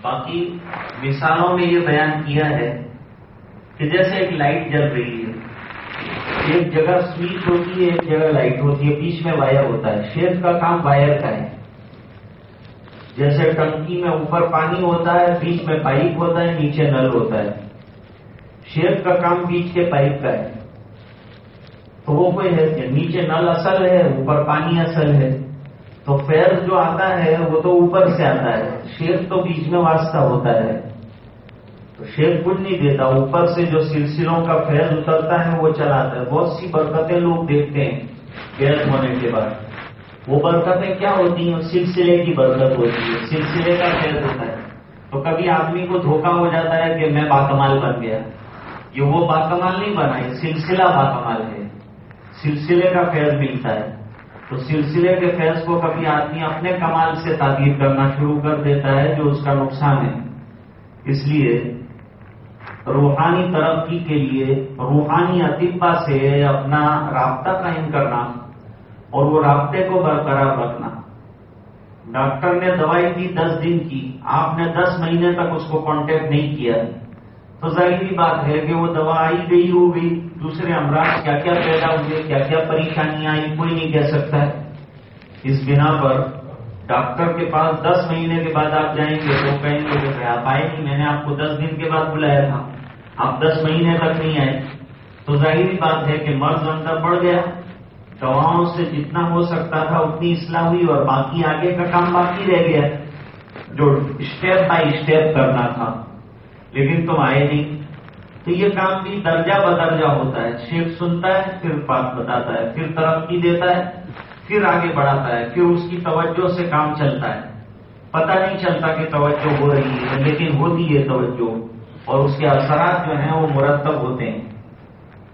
باقی مثالوں میں یہ بیان کیا ہے کہ جیسے ایک لائٹ جل رہی ہے، ایک جگہ سوئچ ہوتی ہے، ایک جگہ لائٹ ہوتی ہے، بیچ میں وائر ہوتا ہے۔ شیف کا کام وائر کا ہے۔ جیسے ٹنکی میں اوپر پانی ہوتا ہے، بیچ میں پائپ ہوتا ہے، نیچے نل ہوتا ہے۔ شیف کا کام بیچ کے پائپ کا ہے۔ تو وہ کوئی ہے نیچے نل اصل ہے، اوپر پانی اصل ہے۔ تو فیض جو آتا ہے، وہ تو اوپر سے آتا ہے۔ شیخ تو بیچ میں واسطہ ہوتا ہے۔ تو شیخ کچھ نہیں دیتا۔ اوپر سے جو سلسلوں کا فیض اترتا ہے، وہ چلاتا ہے۔ بہت سی برکتیں لوگ دیکھتے ہیں فیض ہونے کے بعد۔ وہ برکتیں کیا ہوتی ہیں؟ سلسلے کی برکت ہوتی ہے۔ سلسلے کا فیض ہوتا ہے۔ تو کبھی آدمی کو دھوکا ہو جاتا ہے کہ میں باکمال بن گیا۔ یہ وہ باکمال نہیں بنا یہ سلسلہ باکمال ہے۔ سلسلے کا فیض ملتا ہے۔ تو سلسلے کے فیض کو کبھی آدمی اپنے کمال سے تعبیر کرنا شروع کر دیتا ہے جو اس کا نقصان ہے۔ اس لیے روحانی ترقی کے لیے روحانی اطبا سے اپنا رابطہ قائم کرنا اور وہ رابطے کو برقرار رکھنا۔ ڈاکٹر نے دوائی دی، دس دن کی۔ آپ نے دس مہینے تک اس کو کانٹیکٹ نہیں کیا۔ تو ظاہری بات ہے کہ وہ دوا آئی گئی ہو گئی دوسرے امراض کیا کیا پیدا ہوئے کیا کیا پریشانیاں آئی کوئی نہیں کہہ سکتا ہے۔ اس بنا پر ڈاکٹر کے پاس دس مہینے کے بعد آپ جائیں گے تو کہیں گے کہ آپ آئے نہیں، میں نے آپ کو دس دن کے بعد بلایا تھا۔ آپ دس مہینے تک نہیں آئے۔ تو ظاہری بات ہے کہ مرض اندر بڑھ گیا۔ دواؤں سے جتنا ہو سکتا تھا اتنی اصلاح ہوئی اور باقی آگے کا کام باقی رہ گیا، جو اسٹیپ بائی اسٹیپ کرنا تھا۔ لیکن تم آئے نہیں۔ تو یہ کام بھی درجہ بدرجہ ہوتا ہے۔ شیخ سنتا ہے، پھر بات بتاتا ہے، پھر ترقی دیتا ہے، پھر آگے بڑھاتا ہے، پھر اس کی توجہ سے کام چلتا ہے۔ پتہ نہیں چلتا کہ توجہ ہو رہی ہے، لیکن ہوتی ہے توجہ۔ اور اس کے اثرات جو ہیں وہ مرتب ہوتے ہیں۔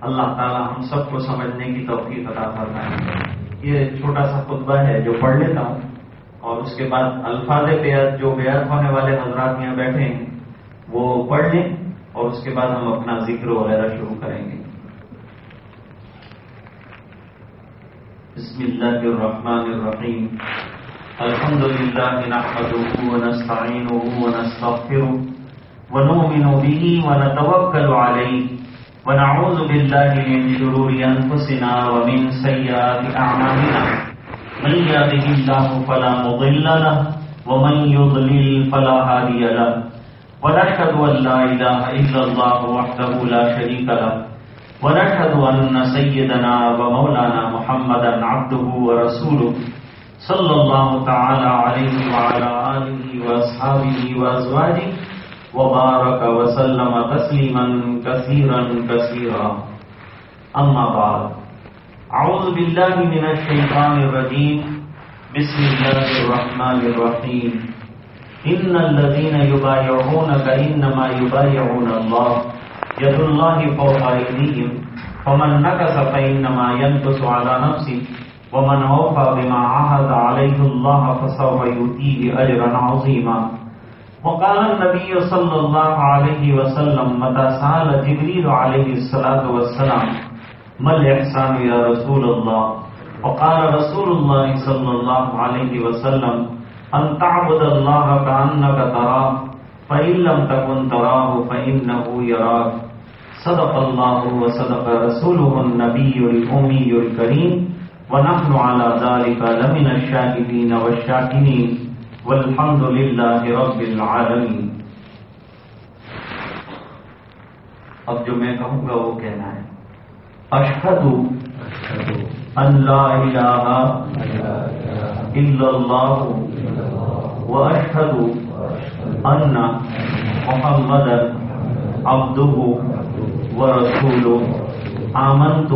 اللہ تعالی ہم سب کو سمجھنے کی توفیق عطا کرتا ہے یہ چھوٹا سا خطبہ ہے جو پڑھ لیتا ہوں۔ اور اس کے بعد الفاظ بیعت جو بیعت ہونے والے حضرات یہاں بیٹھے ہیں، وہ پڑھ لیں۔ اور اس کے بعد ہم اپنا ذکر وغیرہ شروع کریں گے۔ بسم الله الرحمن الرحيم الحمد لله نحمده ونستعينه ونستغفره ونؤمن به ونتوكل عليه ونعوذ بالله من شرور أنفسنا ومن سيئات أعمالنا من يهده الله فلا مضل له، ومن يضلل فلا هادي له۔ ونشهد أن لا إله إلا الله وحده لا شريك له. ونشهد أن سيدنا ومولانا محمدا عبده ورسوله. صلى الله تعالى عليه وعلى آله وأصحابه وأزواجه وبارك وسلم تسليما كثيرا كثيرا. أما بعد، أعوذ بالله من الشيطان الرجيم. بسم الله الرحمن الرحيم. إن الذين يبايعونك إنما يبايعون الله يد الله فوق أيديهم فمن نكس فإنما ينكس على نفسه ومن أوفى بما عهد عليه الله فسوف يؤتيه أجرا عظيما. وقال النبي صلى الله عليه وسلم متى سأل جبريل عليه الصلاة والسلام ما الإحسان يا رسول الله؟ وقال رسول الله صلى الله عليه وسلم أن تعبد الله كأنك تراه، فإن لم تكن تراه فإنه يراك. صدق الله وصدق رسوله النبي الأمي الكريم. ونحن على ذلك لمن الشاهدين والشاكرين. والحمد لله رب العالمين. اب جو میں کہوں گا وہ کہنا ہے. اشہد ان لا الہ الا اللہ واشہد ان محمدا عبده ورسوله. آمنت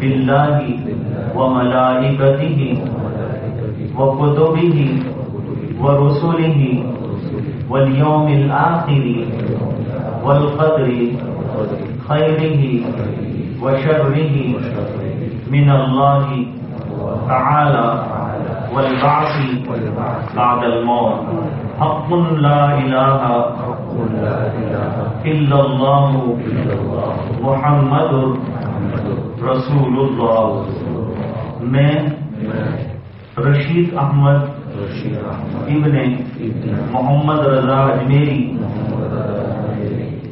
بالله وملائكته وكتبه ورسله واليوم الآخر والقدر خيره وشره من الله تعالى والبعث بعد الموت. حق لا إله إلا الله محمد رسول اللہ میں رشید احمد ابن محمد رضا اجمیری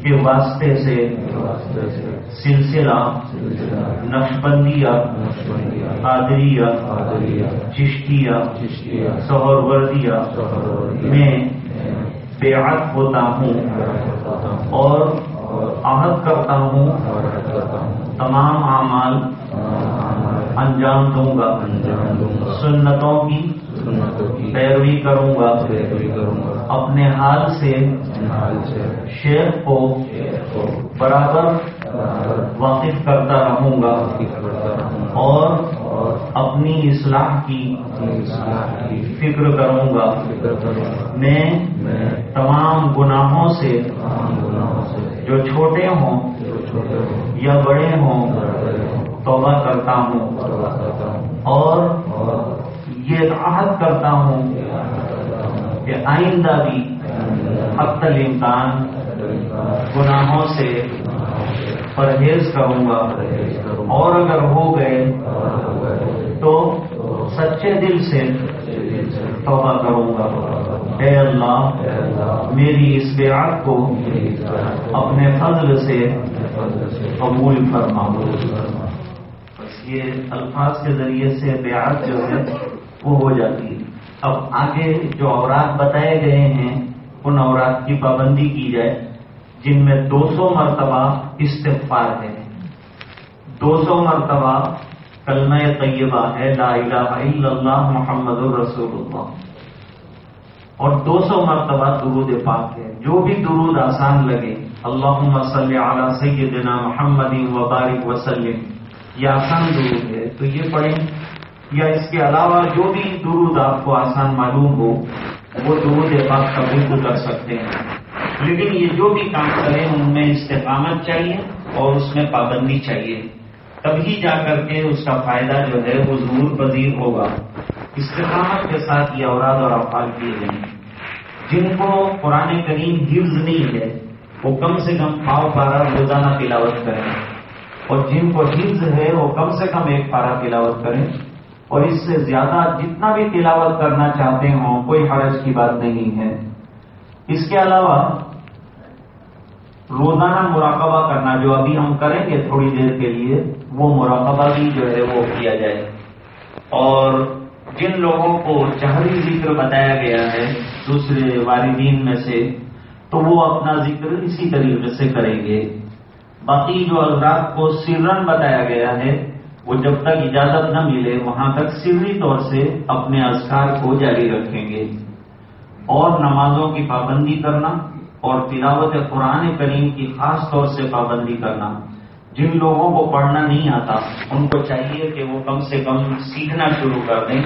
کے واسطے سے سلسلہ، نقشبندیہ قادریہ چشتیہ سہر وردیہ میں بیعت ہوتا ہوں اور عہد کرتا ہوں، تمام اعمال انجام دوں گا، سنتوں کی پیروی کروں گا، اپنے حال سے شیخ کو برابر واقف کرتا رہوں گا اور اپنی اصلاح کی فکر کروں گا۔ میں تمام گناہوں سے جو چھوٹے ہوں یا بڑے ہوں توبہ کرتا ہوں اور یہ عہد کرتا ہوں کہ آئندہ بھی حق الامکان گناہوں سے پرہیز کروں گا اور اگر ہو گئے تو سچے دل سے توبہ کروں گا۔ اے اللہ، میری اس بیعت کو اپنے فضل سے قبول فرما۔ بس یہ الفاظ کے ذریعے سے بیعت جو ہے وہ ہو جاتی۔ ہے اب آگے جو اورات بتائے گئے ہیں، ان اورات کی پابندی کی جائے۔ جن میں دو سو مرتبہ استغفار ہے۔ دو سو مرتبہ کلمہ طیبہ ہے، لا الہ الا اللہ محمد الرسول اللہ۔ اور دو سو مرتبہ درود پاک ہے۔ جو بھی درود آسان لگے اللہ صلی علی سیدنا محمد وبارک وسلم۔ یہ آسان درود ہے۔ تو یہ پڑھیں۔ یا اس کے علاوہ جو بھی درود آپ کو آسان معلوم ہو، وہ درود پاک کا بالکل کر سکتے ہیں۔ لیکن یہ جو بھی کام کریں، ان میں استقامت چاہیے اور اس میں پابندی چاہیے۔ تبھی جا کر کے اس کا فائدہ جو ہے، وہ ضرور پذیر ہوگا۔ استقامت کے ساتھ یہ اوراد اور افعال کیے گئے جن کو قرآن کریم حفظ نہیں ہے، وہ کم سے کم پاؤ پارا روزانہ تلاوت کریں۔ اور جن کو حفظ ہے، وہ کم سے کم ایک پارا تلاوت کریں۔ اور اس سے زیادہ جتنا بھی تلاوت کرنا چاہتے ہوں، کوئی حرج کی بات نہیں ہے۔ اس کے علاوہ روزانہ مراقبہ کرنا جو ابھی ہم کریں گے تھوڑی دیر کے لیے، وہ مراقبہ بھی جو ہے وہ کیا جائے۔ اور جن لوگوں کو جہری ذکر بتایا گیا ہے دوسرے والدین میں سے، تو وہ اپنا ذکر اسی طریقے سے کریں گے۔ باقی جو حضرات کو سرن بتایا گیا ہے، وہ جب تک اجازت نہ ملے، وہاں تک سری طور سے اپنے اذکار کو جاری رکھیں گے۔ اور نمازوں کی پابندی کرنا اور تلاوت قرآن کریم کی خاص طور سے پابندی کرنا۔ جن لوگوں کو پڑھنا نہیں آتا، ان کو چاہیے کہ وہ کم سے کم سیکھنا شروع کر دیں۔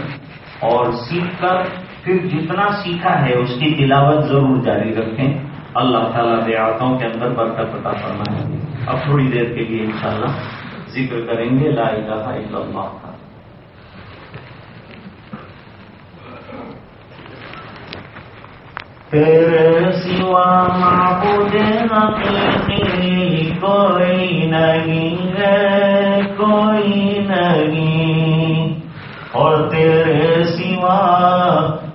اور سیکھ کر پھر جتنا سیکھا ہے، اس کی تلاوت ضرور جاری رکھیں۔ اللہ تعالیٰ ریاضوں کے اندر برکت عطا کرنا ہے اب تھوڑی دیر کے لیے انشاءاللہ ذکر کریں گے۔ لا الہ الا اللہ کا تیرے سوا معبود حقیقی کوئی نہیں ہے، کوئی نہیں۔ اور تیرے سوا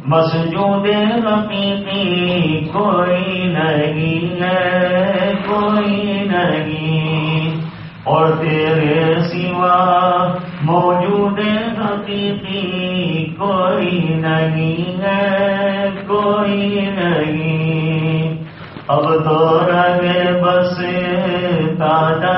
مسجود حقیقی کوئی نہیں ہے، کوئی نہیں۔ اور تیرے سوا موجود حقیقی کوئی نہیں۔ اب تو رنگ بس تاجا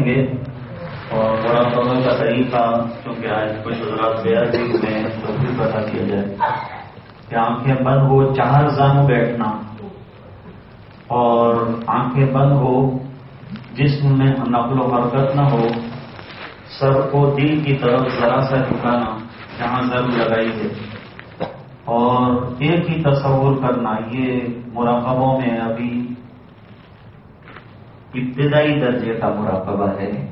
کریں گے۔ اور تھوڑا فضل کا طریقہ کیونکہ آج کچھ حضرات بیاض میں تو بھی پتہ کیا جائے۔ کہ آنکھیں بند ہو، چار زن بیٹھنا۔ اور آنکھیں بند ہو، جسم میں نقل و حرکت نہ ہو، سر کو دل کی طرف ذرا سا جھکانا، جہاں زر لگائی ہے اور ایک ہی تصور کرنا، یہ مراقبوں میں ابھی ابتدائی درجے کا مراقبہ ہے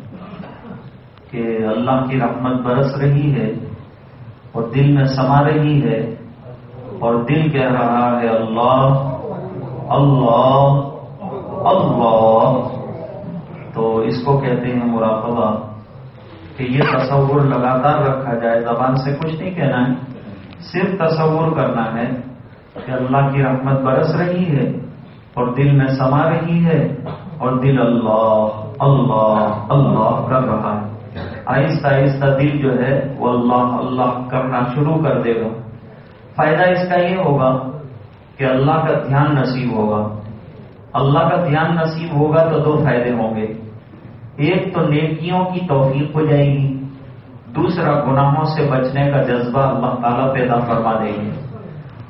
کہ اللہ کی رحمت برس رہی ہے اور دل میں سما رہی ہے اور دل کہہ رہا ہے اللہ اللہ اللہ۔ تو اس کو کہتے ہیں مراقبہ کہ یہ تصور لگاتار رکھا جائے، زبان سے کچھ نہیں کہنا ہے، صرف تصور کرنا ہے کہ اللہ کی رحمت برس رہی ہے اور دل میں سما رہی ہے۔ اور دل اللہ اللہ اللہ کر رہا ہے۔ آہستہ آہستہ دل جو ہے وہ اللہ اللہ کرنا شروع کر دے گا۔ فائدہ اس کا یہ ہوگا کہ اللہ کا دھیان نصیب ہوگا۔ اللہ کا دھیان نصیب ہوگا تو دو فائدے ہوں گے۔ ایک تو نیکیوں کی توفیق ہو جائے گی۔ دوسرا، گناہوں سے بچنے کا جذبہ اللہ تعالیٰ پیدا فرما دیں گے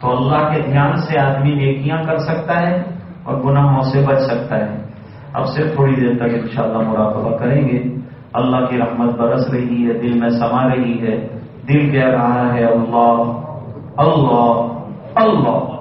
تو اللہ کے دھیان سے آدمی نیکیاں کر سکتا ہے اور گناہوں سے بچ سکتا ہے۔ اب صرف تھوڑی دیر تک انشاءاللہ مراقبہ کریں گے۔ اللہ کی رحمت برس رہی ہے، دل میں سما رہی ہے۔ دل کہہ رہا ہے، اللہ اللہ اللہ۔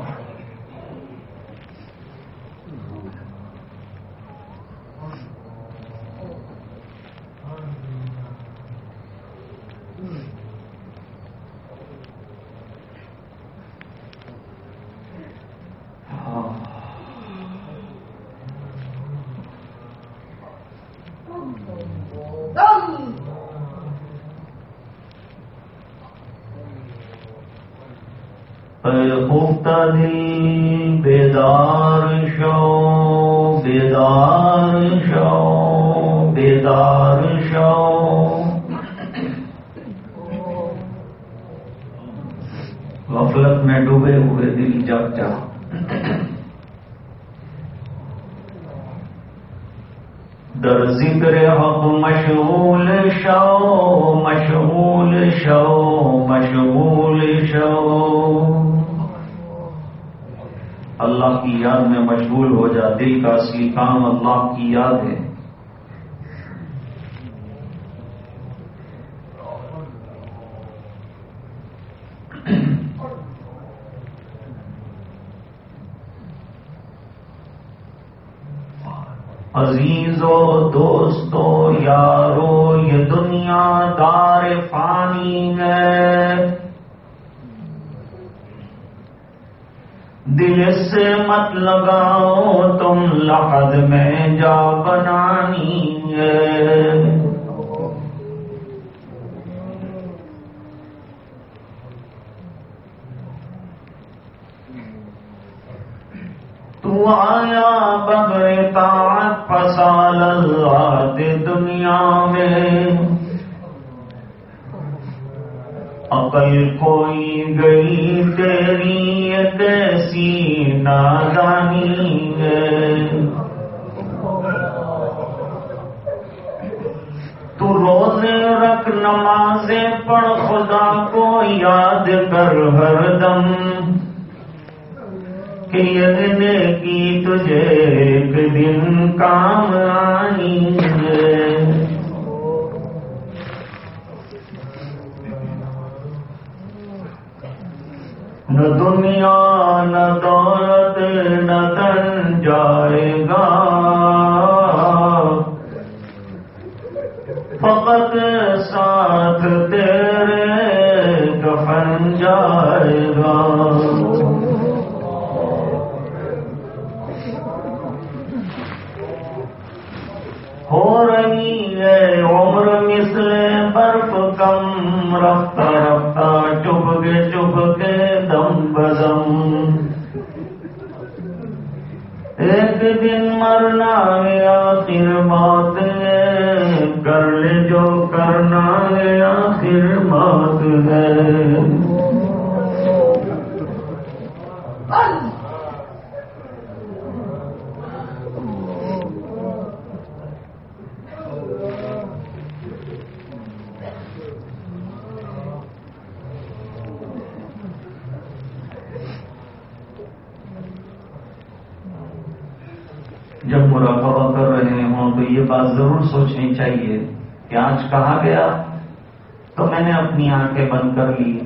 دل بیدار شو بیدار شو بیدار شو۔ غفلت میں ڈوبے ہوئے دل جب جا۔ در ذکر حق مشغول شو مشغول شو مشغول شو۔ اللہ کی یاد میں مشغول ہو جا، دل کا اصلی کام اللہ کی یاد ہے۔ عزیزو، دوستو، یارو، یہ دنیا دار فانی ہے۔ دل سے مت لگاؤ، تم لحد میں جا بنانی ہے۔ تو آیا بغیر طاعت فسال اللہ دنیا میں۔ عقل کوئی گئی تیری کیسی نادانی ہے تو روزے رکھ نمازیں پڑھ، خدا کو یاد کر ہر دم کہ یگنے کی تجھے ایک دن کام آئی نہ دنیا، نہ دولت، نہ تن جائے گا۔ فقط ساتھ تیرے کفن جائے گا۔ ہو رہی ہے عمر مثل برف کم رفتہ دن مرنا ہے آخر بات ہے۔ کر لے جو کرنا ہے آخر بات ہے جب مراقبہ کر رہے ہوں تو یہ بات ضرور سوچنی چاہیے کہ آج کہا گیا؟ تو میں نے اپنی آنکھیں بند کر لی۔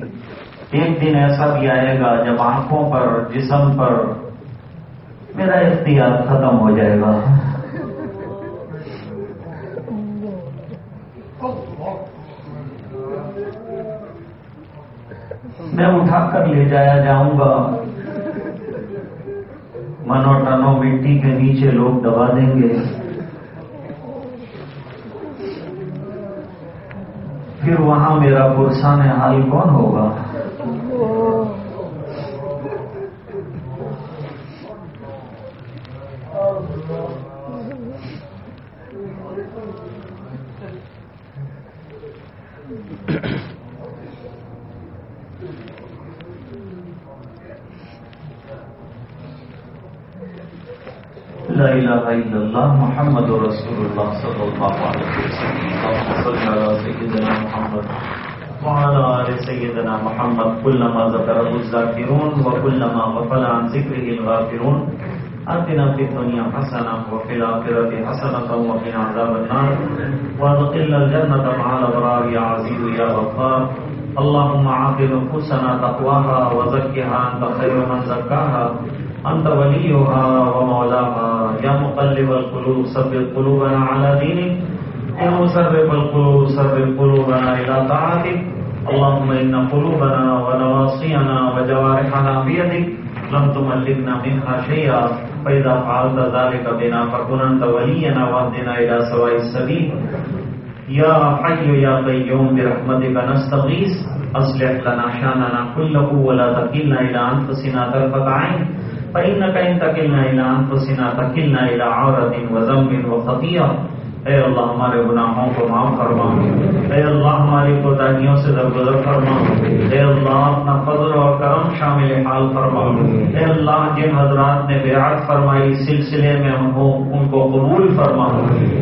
ایک دن ایسا بھی آئے گا جب آنکھوں پر، جسم پر میرا اختیار ختم ہو جائے گا۔ میں اٹھا کر لے جایا جاؤں گا۔ منو ٹنو مٹی کے نیچے لوگ دبا دیں گے۔ پھر وہاں میرا پرسان حال کون ہوگا؟ لا إله إلا الله محمد رسول الله صلى الله عليه وسلم. اللهم صل على سيدنا محمد وعلى آل سيدنا محمد. كلما ذكره الذاكرون وكلما غفل عن ذكره الغافرون. آتنا في الدنيا حسنة وفي الآخرة حسنة وقنا عذاب النار. وادخلنا الجنة مع الأبرار يا عزيز يا غفار. اللهم عاقب نفوسنا تقواها وزكها أنت خير من زكاها. أنت وليها ومولاها. يا مقلب القلوب ثبت قلوبنا على دينك. يا مسرف القلوب ثبت قلوبنا إلى طاعتك. اللهم إن قلوبنا ونواصينا وجوارحنا بيدك لم تملكنا منها شيئا. فإذا فعلت ذلك بنا فكن أنت ولينا واهدنا إلى سواء السبيل. يا حي يا قيوم، برحمتك نستغيث. أصلح لنا شاننا كله ولا تكلنا إلى أنفسنا طرفة عين. فإنك إن تكلنا إلى أنفسنا تكلنا إلى عورة وذنب وخطيئة اے اللہ ہمارے گناہوں کو معاف فرما۔ اے اللہ ہماری کوتاہیوں سے درگزر فرما۔ اے اللہ اپنا فضل اور کرم شامل حال فرما۔ اے اللہ جن حضرات نے بیعت فرمائی سلسلے میں ان کو ان کو قبول فرما۔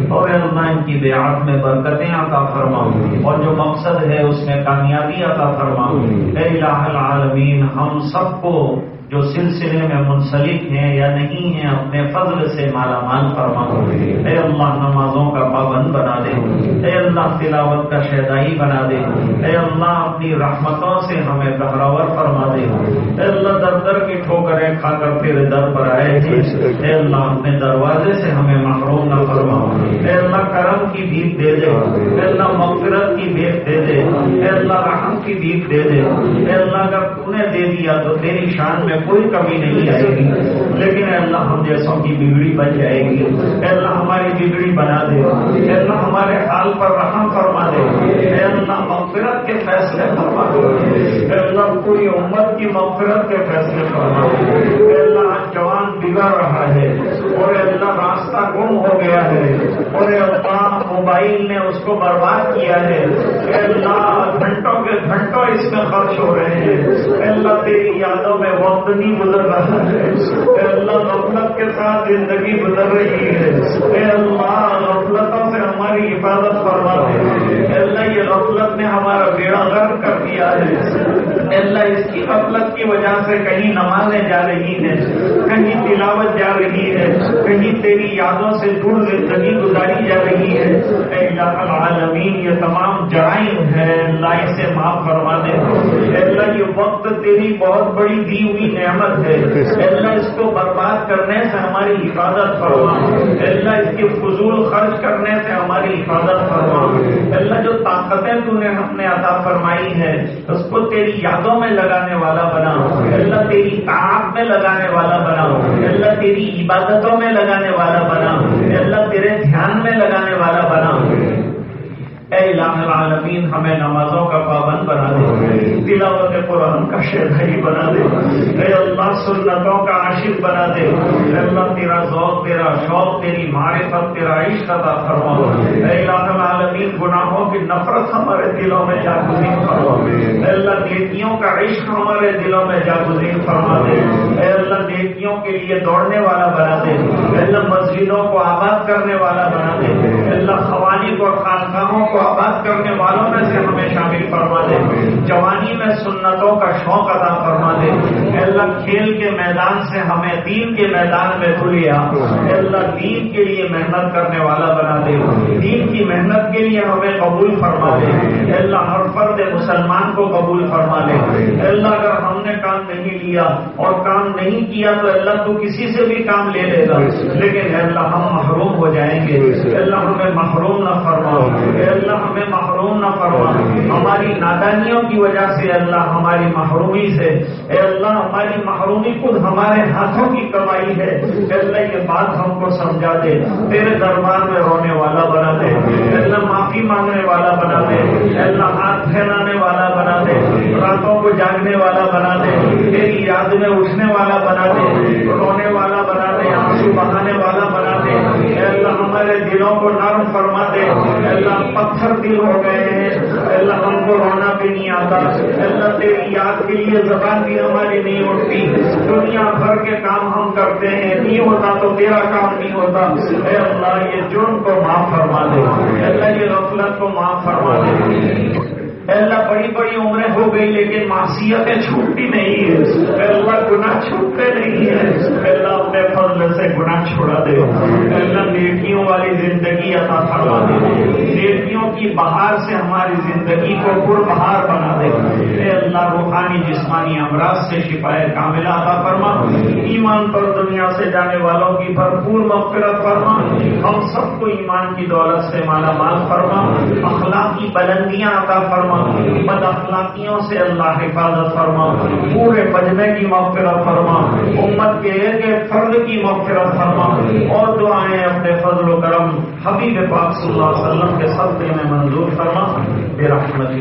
اور اے اللہ ان کی بیعت میں برکتیں عطا فرما۔ اور جو مقصد ہے اس میں کامیابی عطا فرما۔ اے الہ العالمین، ہم سب کو جو سلسلے میں منسلک ہیں یا نہیں ہیں، اپنے فضل سے مالا مال فرما اے اللہ، نمازوں کا پابند بنا دے۔ اے اللہ، تلاوت کا شہدائی بنا دے۔ اے اللہ، اپنی رحمتوں سے ہمیں گہراور فرما دے۔ اے اللہ، در در کی ٹھوکریں کھا کر تیرے در پر آئے تھے اے اللہ، اپنے دروازے سے ہمیں محروم نہ فرما اے اللہ، کرم کی بھیک دے دے۔ اے اللہ، مغفرت کی بھیک دے دے۔ اے اللہ، رحم کی بھیک دے دے۔ اے اللہ، اگر تو نے دے دیا تو تیری شان میں کوئی کمی نہیں آئے گی۔ لیکن اے اللہ ہم جیسوں کی بگڑی بن جائے گی۔ اے اللہ ہماری بگڑی بنا دے۔ اے اللہ ہمارے حال پر رحم فرما دے۔ اے اللہ مغفرت کے فیصلے فرما دے۔ اے اللہ پوری امت کی مغفرت کے فیصلے فرما دے۔ اے اللہ جوان بگڑ رہا ہے۔ اور اللہ راستہ گم ہو گیا ہے۔ اور اللہ موبائل نے اس کو برباد کیا ہے۔ اے اللہ، گھنٹوں کے گھنٹوں اس میں خرچ ہو رہے ہیں۔ اے اللہ، تیری یادوں میں وقت نہیں گزر رہا ہے۔ اے اللہ، غفلت کے ساتھ زندگی گزر رہی ہے۔ اے اللہ غفلت ہماری حفاظت فرما دے اللہ یہ غفلت نے ہمارا بیڑا غرق کر دیا ہے۔ اللہ اس کی غفلت کی وجہ سے کہیں نمازیں جا رہی ہیں، کہیں تلاوت جا رہی ہے، کہیں تیری یادوں سے دور زندگی گزاری جا رہی ہے۔ اے الہ العالمین، یہ تمام جرائم ہے اللہ اسے معاف فرما دے۔ اللہ، یہ وقت تیری بہت بڑی دی ہوئی نعمت ہے۔ اللہ، اس کو برباد کرنے سے ہماری حفاظت فرما۔ اللہ، اس کی فضول خرچ کرنے سے ہماری حفاظت فرما۔ اللہ جو طاقتیں تو نے ہم نے عطا فرمائی ہے اس کو تیری یادوں میں لگانے والا بنا۔ اللہ تیری تعاق میں لگانے والا بنا۔ اللہ تیری عبادتوں میں لگانے والا بنا۔ اللہ تیرے دھیان میں لگانے والا بنا۔ اے الہ العالمین، ہمیں نمازوں کا پابند بنا دے۔ تلاوت قرآن کا شہری بنا دے۔ اے اللہ، سنتوں کا عاشق بنا دے۔ اے اللہ، تیرا ذوق، تیرا شوق، تیری معرفت تیرا عشق عطا فرما۔ اے الہ العالمین، گناہوں کی نفرت ہمارے دلوں میں جاگزین فرما۔ اے اللہ، نیکیوں کا عشق ہمارے دلوں میں جاگزین فرما دے۔ اے اللہ، نیکیوں کے لیے دوڑنے والا بنا دے۔ اے اللہ، مسجدوں کو آباد کرنے والا بنا دے۔ اللہ خوانی کو اور خانقاہوں کو آباد کرنے والوں میں سے ہمیں شامل فرما دے۔ جوانی میں سنتوں کا شوق ادا فرما دے اللہ کھیل کے میدان سے ہمیں دین کے میدان میں بھولیا اللہ دین کے لیے محنت کرنے والا بنا دے دین کی محنت کے لیے ہمیں قبول فرما دے اللہ ہر فرد مسلمان کو قبول فرما دے اللہ اگر ہم نے کام نہیں لیا اور کام نہیں کیا تو اللہ تو کسی سے بھی کام لے لے گا، لیکن اللہ ہم محروم ہو جائیں گے اللہ ہمیں محروم نہ فرما اللہ ہمیں محروم نہ فرما، ہماری نادانیوں کی وجہ سے اللہ ہماری محرومی سے، اے اللہ ہماری محرومی خود ہمارے ہاتھوں کی کمائی ہے۔ اے اللہ، یہ بات ہم کو سمجھا دے۔ تیرے دربار میں رونے والا بنا دے۔ اے اللہ، معافی مانگنے والا بنا دے۔ اے اللہ، ہاتھ پھیلانے والا بنا دے۔ راتوں کو جاگنے والا بنا دے۔ تیری یاد میں اٹھنے والا بنا دے۔ رونے والا بنا دے۔ آنسو بہانے والا بنا دے اے اللہ ہمارے دلوں کو نرم فرما دے اے اللہ پتھر دل ہو گئے ہیں۔ اے اللہ ہم کو رونا بھی نہیں آتا۔ اے اللہ تیری یاد کے لیے زبان بھی ہماری نہیں اٹھتی۔ دنیا بھر کے کام ہم کرتے ہیں۔ نہیں ہوتا تو تیرا کام نہیں ہوتا۔ اے اللہ یہ جرم کو معاف فرما دے۔ اے اللہ یہ غفلت کو معاف فرما دے۔ اللہ بڑی بڑی عمریں ہو گئی لیکن معصیتیں چھوٹتی نہیں ہے اللہ گناہ چھوٹتے نہیں ہیں۔ اے اللہ اپنے فضل سے گناہ چھوڑا دے۔ اللہ نیکیوں والی زندگی عطا فرما دے۔ نیکیوں کی بہار سے ہماری زندگی کو پر بہار بنا دے۔ اے اللہ روحانی جسمانی امراض سے شفائے کاملہ عطا فرما۔ ایمان پر دنیا سے جانے والوں کی بھرپور مغفرت فرما۔ ہم سب کو ایمان کی دولت سے مالا مال فرما۔ اخلاقی بلندیاں عطا فرما۔ بد اخلاقیوں سے اللہ حفاظت فرما۔ پورے بجنے کی مغفرت فرما۔ امت کے ایک ایک فرد کی مغفرت فرما۔ اور دعائیں اپنے فضل و کرم حبیب پاک صلی اللہ علیہ وسلم کے صدقے میں منظور فرما۔ بے رحمتی